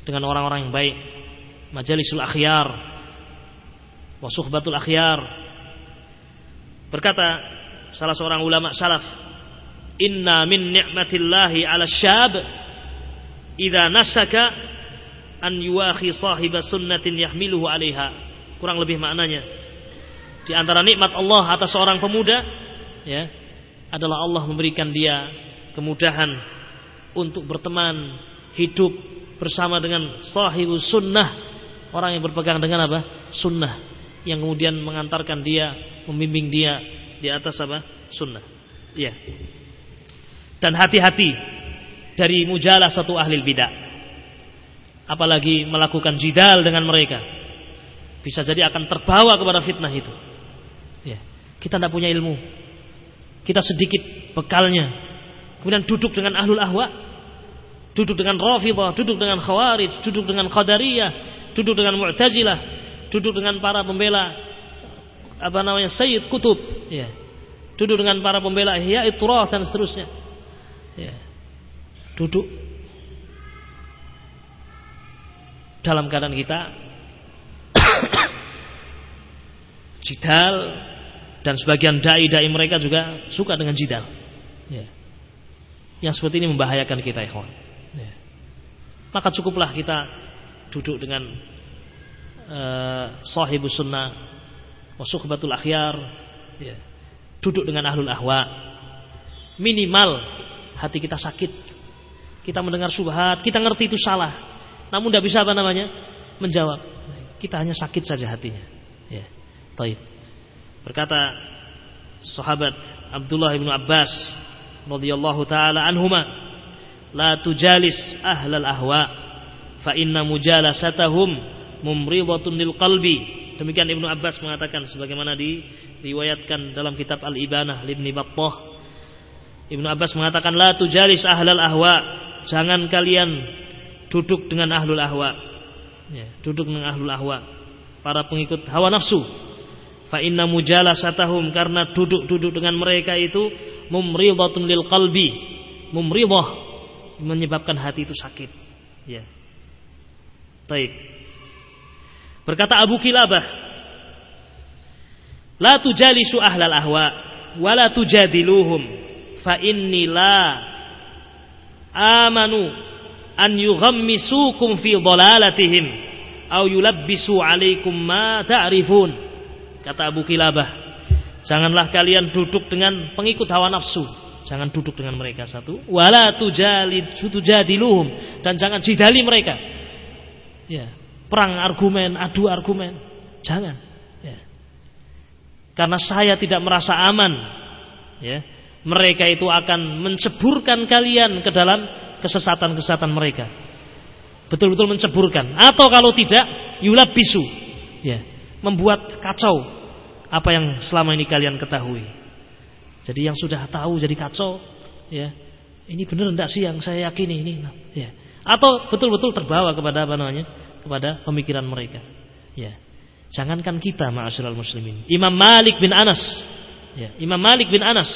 dengan orang-orang yang baik. Majalisul akhyar wa suhbatul akhyar. Berkata salah seorang ulama salaf, "Inna min ni'matillahi 'ala syab idza nasaka an yuakhi sahiba sunnatin yahmiluhu 'alaiha." Kurang lebih maknanya, di antara nikmat Allah atas seorang pemuda ya adalah Allah memberikan dia kemudahan untuk berteman, hidup bersama dengan sahibu sunnah, orang yang berpegang dengan apa? Sunnah yang kemudian mengantarkan dia, membimbing dia di atas apa? sunnah. Iya. Dan hati-hati dari mujalah satu ahli bidah. Apalagi melakukan jidal dengan mereka. Bisa jadi akan terbawa kepada fitnah itu. Ya. Kita tidak punya ilmu. Kita sedikit bekalnya. Kemudian duduk dengan ahlul ahwa. Duduk dengan rafidah, duduk dengan khawarij, duduk dengan qadariyah, duduk dengan mu'tazilah, duduk dengan para pembela apa namanya Sayyid Kutub, ya. Duduk dengan para pembela Ihya Iturah dan seterusnya. Ya. Duduk dalam keadaan kita <coughs> jidal dan sebagian dai-dai mereka juga suka dengan jidal. Ya. Yang seperti ini membahayakan kita, ikhwan. Ya. Maka cukuplah kita duduk dengan uh, sahibus sunnah wa suhbatul akhyar ya. duduk dengan ahlul ahwa. Minimal hati kita sakit kita mendengar subhat kita ngerti itu salah namun tidak bisa apa namanya? Menjawab. Kita hanya sakit saja hatinya. Ya taib. Berkata sahabat Abdullah bin Abbas radhiyallahu taala anhuma la tujalis ahlal ahwa fa inna mujalasatahum mumridatun lil qalbi. Demikian Ibnu Abbas mengatakan sebagaimana diriwayatkan dalam kitab Al-Ibanah Ibnu Battah. Ibnu Abbas mengatakan la tujalis ahlal ahwa. Jangan kalian duduk dengan ahlul ahwa. Ya, duduk dengan ahlul ahwa. Para pengikut hawa nafsu. Fa inna mujalasatahum karena duduk-duduk dengan mereka itu mumridatun lil qalbi. Mumridah menyebabkan hati itu sakit. Ya. Taib. Berkata Abu Kilabah, La tujalisu ahlal ahwa wa la tujadiluhum fa inni la amanu an yughammisukum fi dhalalatihim aw yulabbisu alaikum ma ta'rifun. Kata Abu Kilabah, janganlah kalian duduk dengan pengikut hawa nafsu. Jangan duduk dengan mereka satu. Wala tujadiluhum dan jangan jidali mereka ya, perang argumen, adu argumen. Jangan. Ya. Karena saya tidak merasa aman. Ya. Mereka itu akan menceburkan kalian ke dalam kesesatan-kesesatan mereka. Betul-betul menceburkan. Atau kalau tidak, yulab bisu. Ya. Membuat kacau apa yang selama ini kalian ketahui. Jadi yang sudah tahu jadi kacau, ya. Ini benar enggak sih yang saya yakini ini? Ya atau betul-betul terbawa kepada apa namanya kepada pemikiran mereka. Ya. Jangankan kita ma'asyiral muslimin. Imam Malik bin Anas. Ya. Imam Malik bin Anas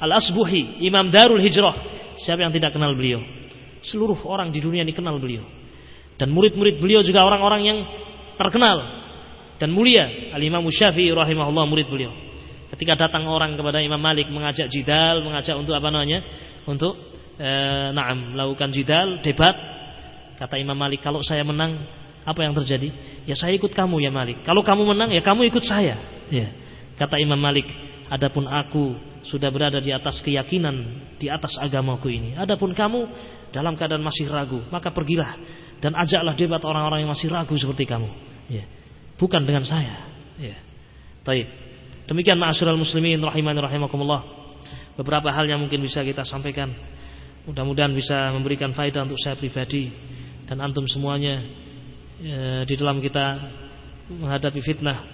Al-Asbuhi Imam Darul Hijrah. Siapa yang tidak kenal beliau? Seluruh orang di dunia ini kenal beliau. Dan murid-murid beliau juga orang-orang yang terkenal dan mulia. Al-Imam Syafi'i rahimahullah murid beliau. Ketika datang orang kepada Imam Malik mengajak jidal mengajak untuk apa namanya? Untuk eh, naam melakukan jidal, debat. Kata Imam Malik, kalau saya menang, apa yang terjadi? Ya saya ikut kamu ya Malik. Kalau kamu menang, ya kamu ikut saya. Ya. Kata Imam Malik, adapun aku sudah berada di atas keyakinan, di atas agamaku ini. Adapun kamu dalam keadaan masih ragu, maka pergilah dan ajaklah debat orang-orang yang masih ragu seperti kamu. Ya. Bukan dengan saya. Ya. Taib. Demikian ma'asyiral muslimin rahimani rahimakumullah. Beberapa hal yang mungkin bisa kita sampaikan Mudah-mudahan bisa memberikan faedah untuk saya pribadi dan antum semuanya ya, di dalam kita menghadapi fitnah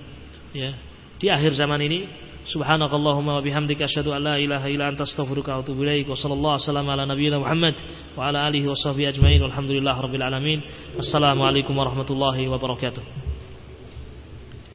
ya. Di akhir zaman ini subhanakallahumma wa bihamdika asyhadu an la ilaha illa anta astaghfiruka wa atubu ilaik wa sallallahu wasallam ala nabiyyina Muhammad wa ala alihi wa sahbihi ajmain walhamdulillahi rabbil alamin. Assalamu alaikum warahmatullahi wabarakatuh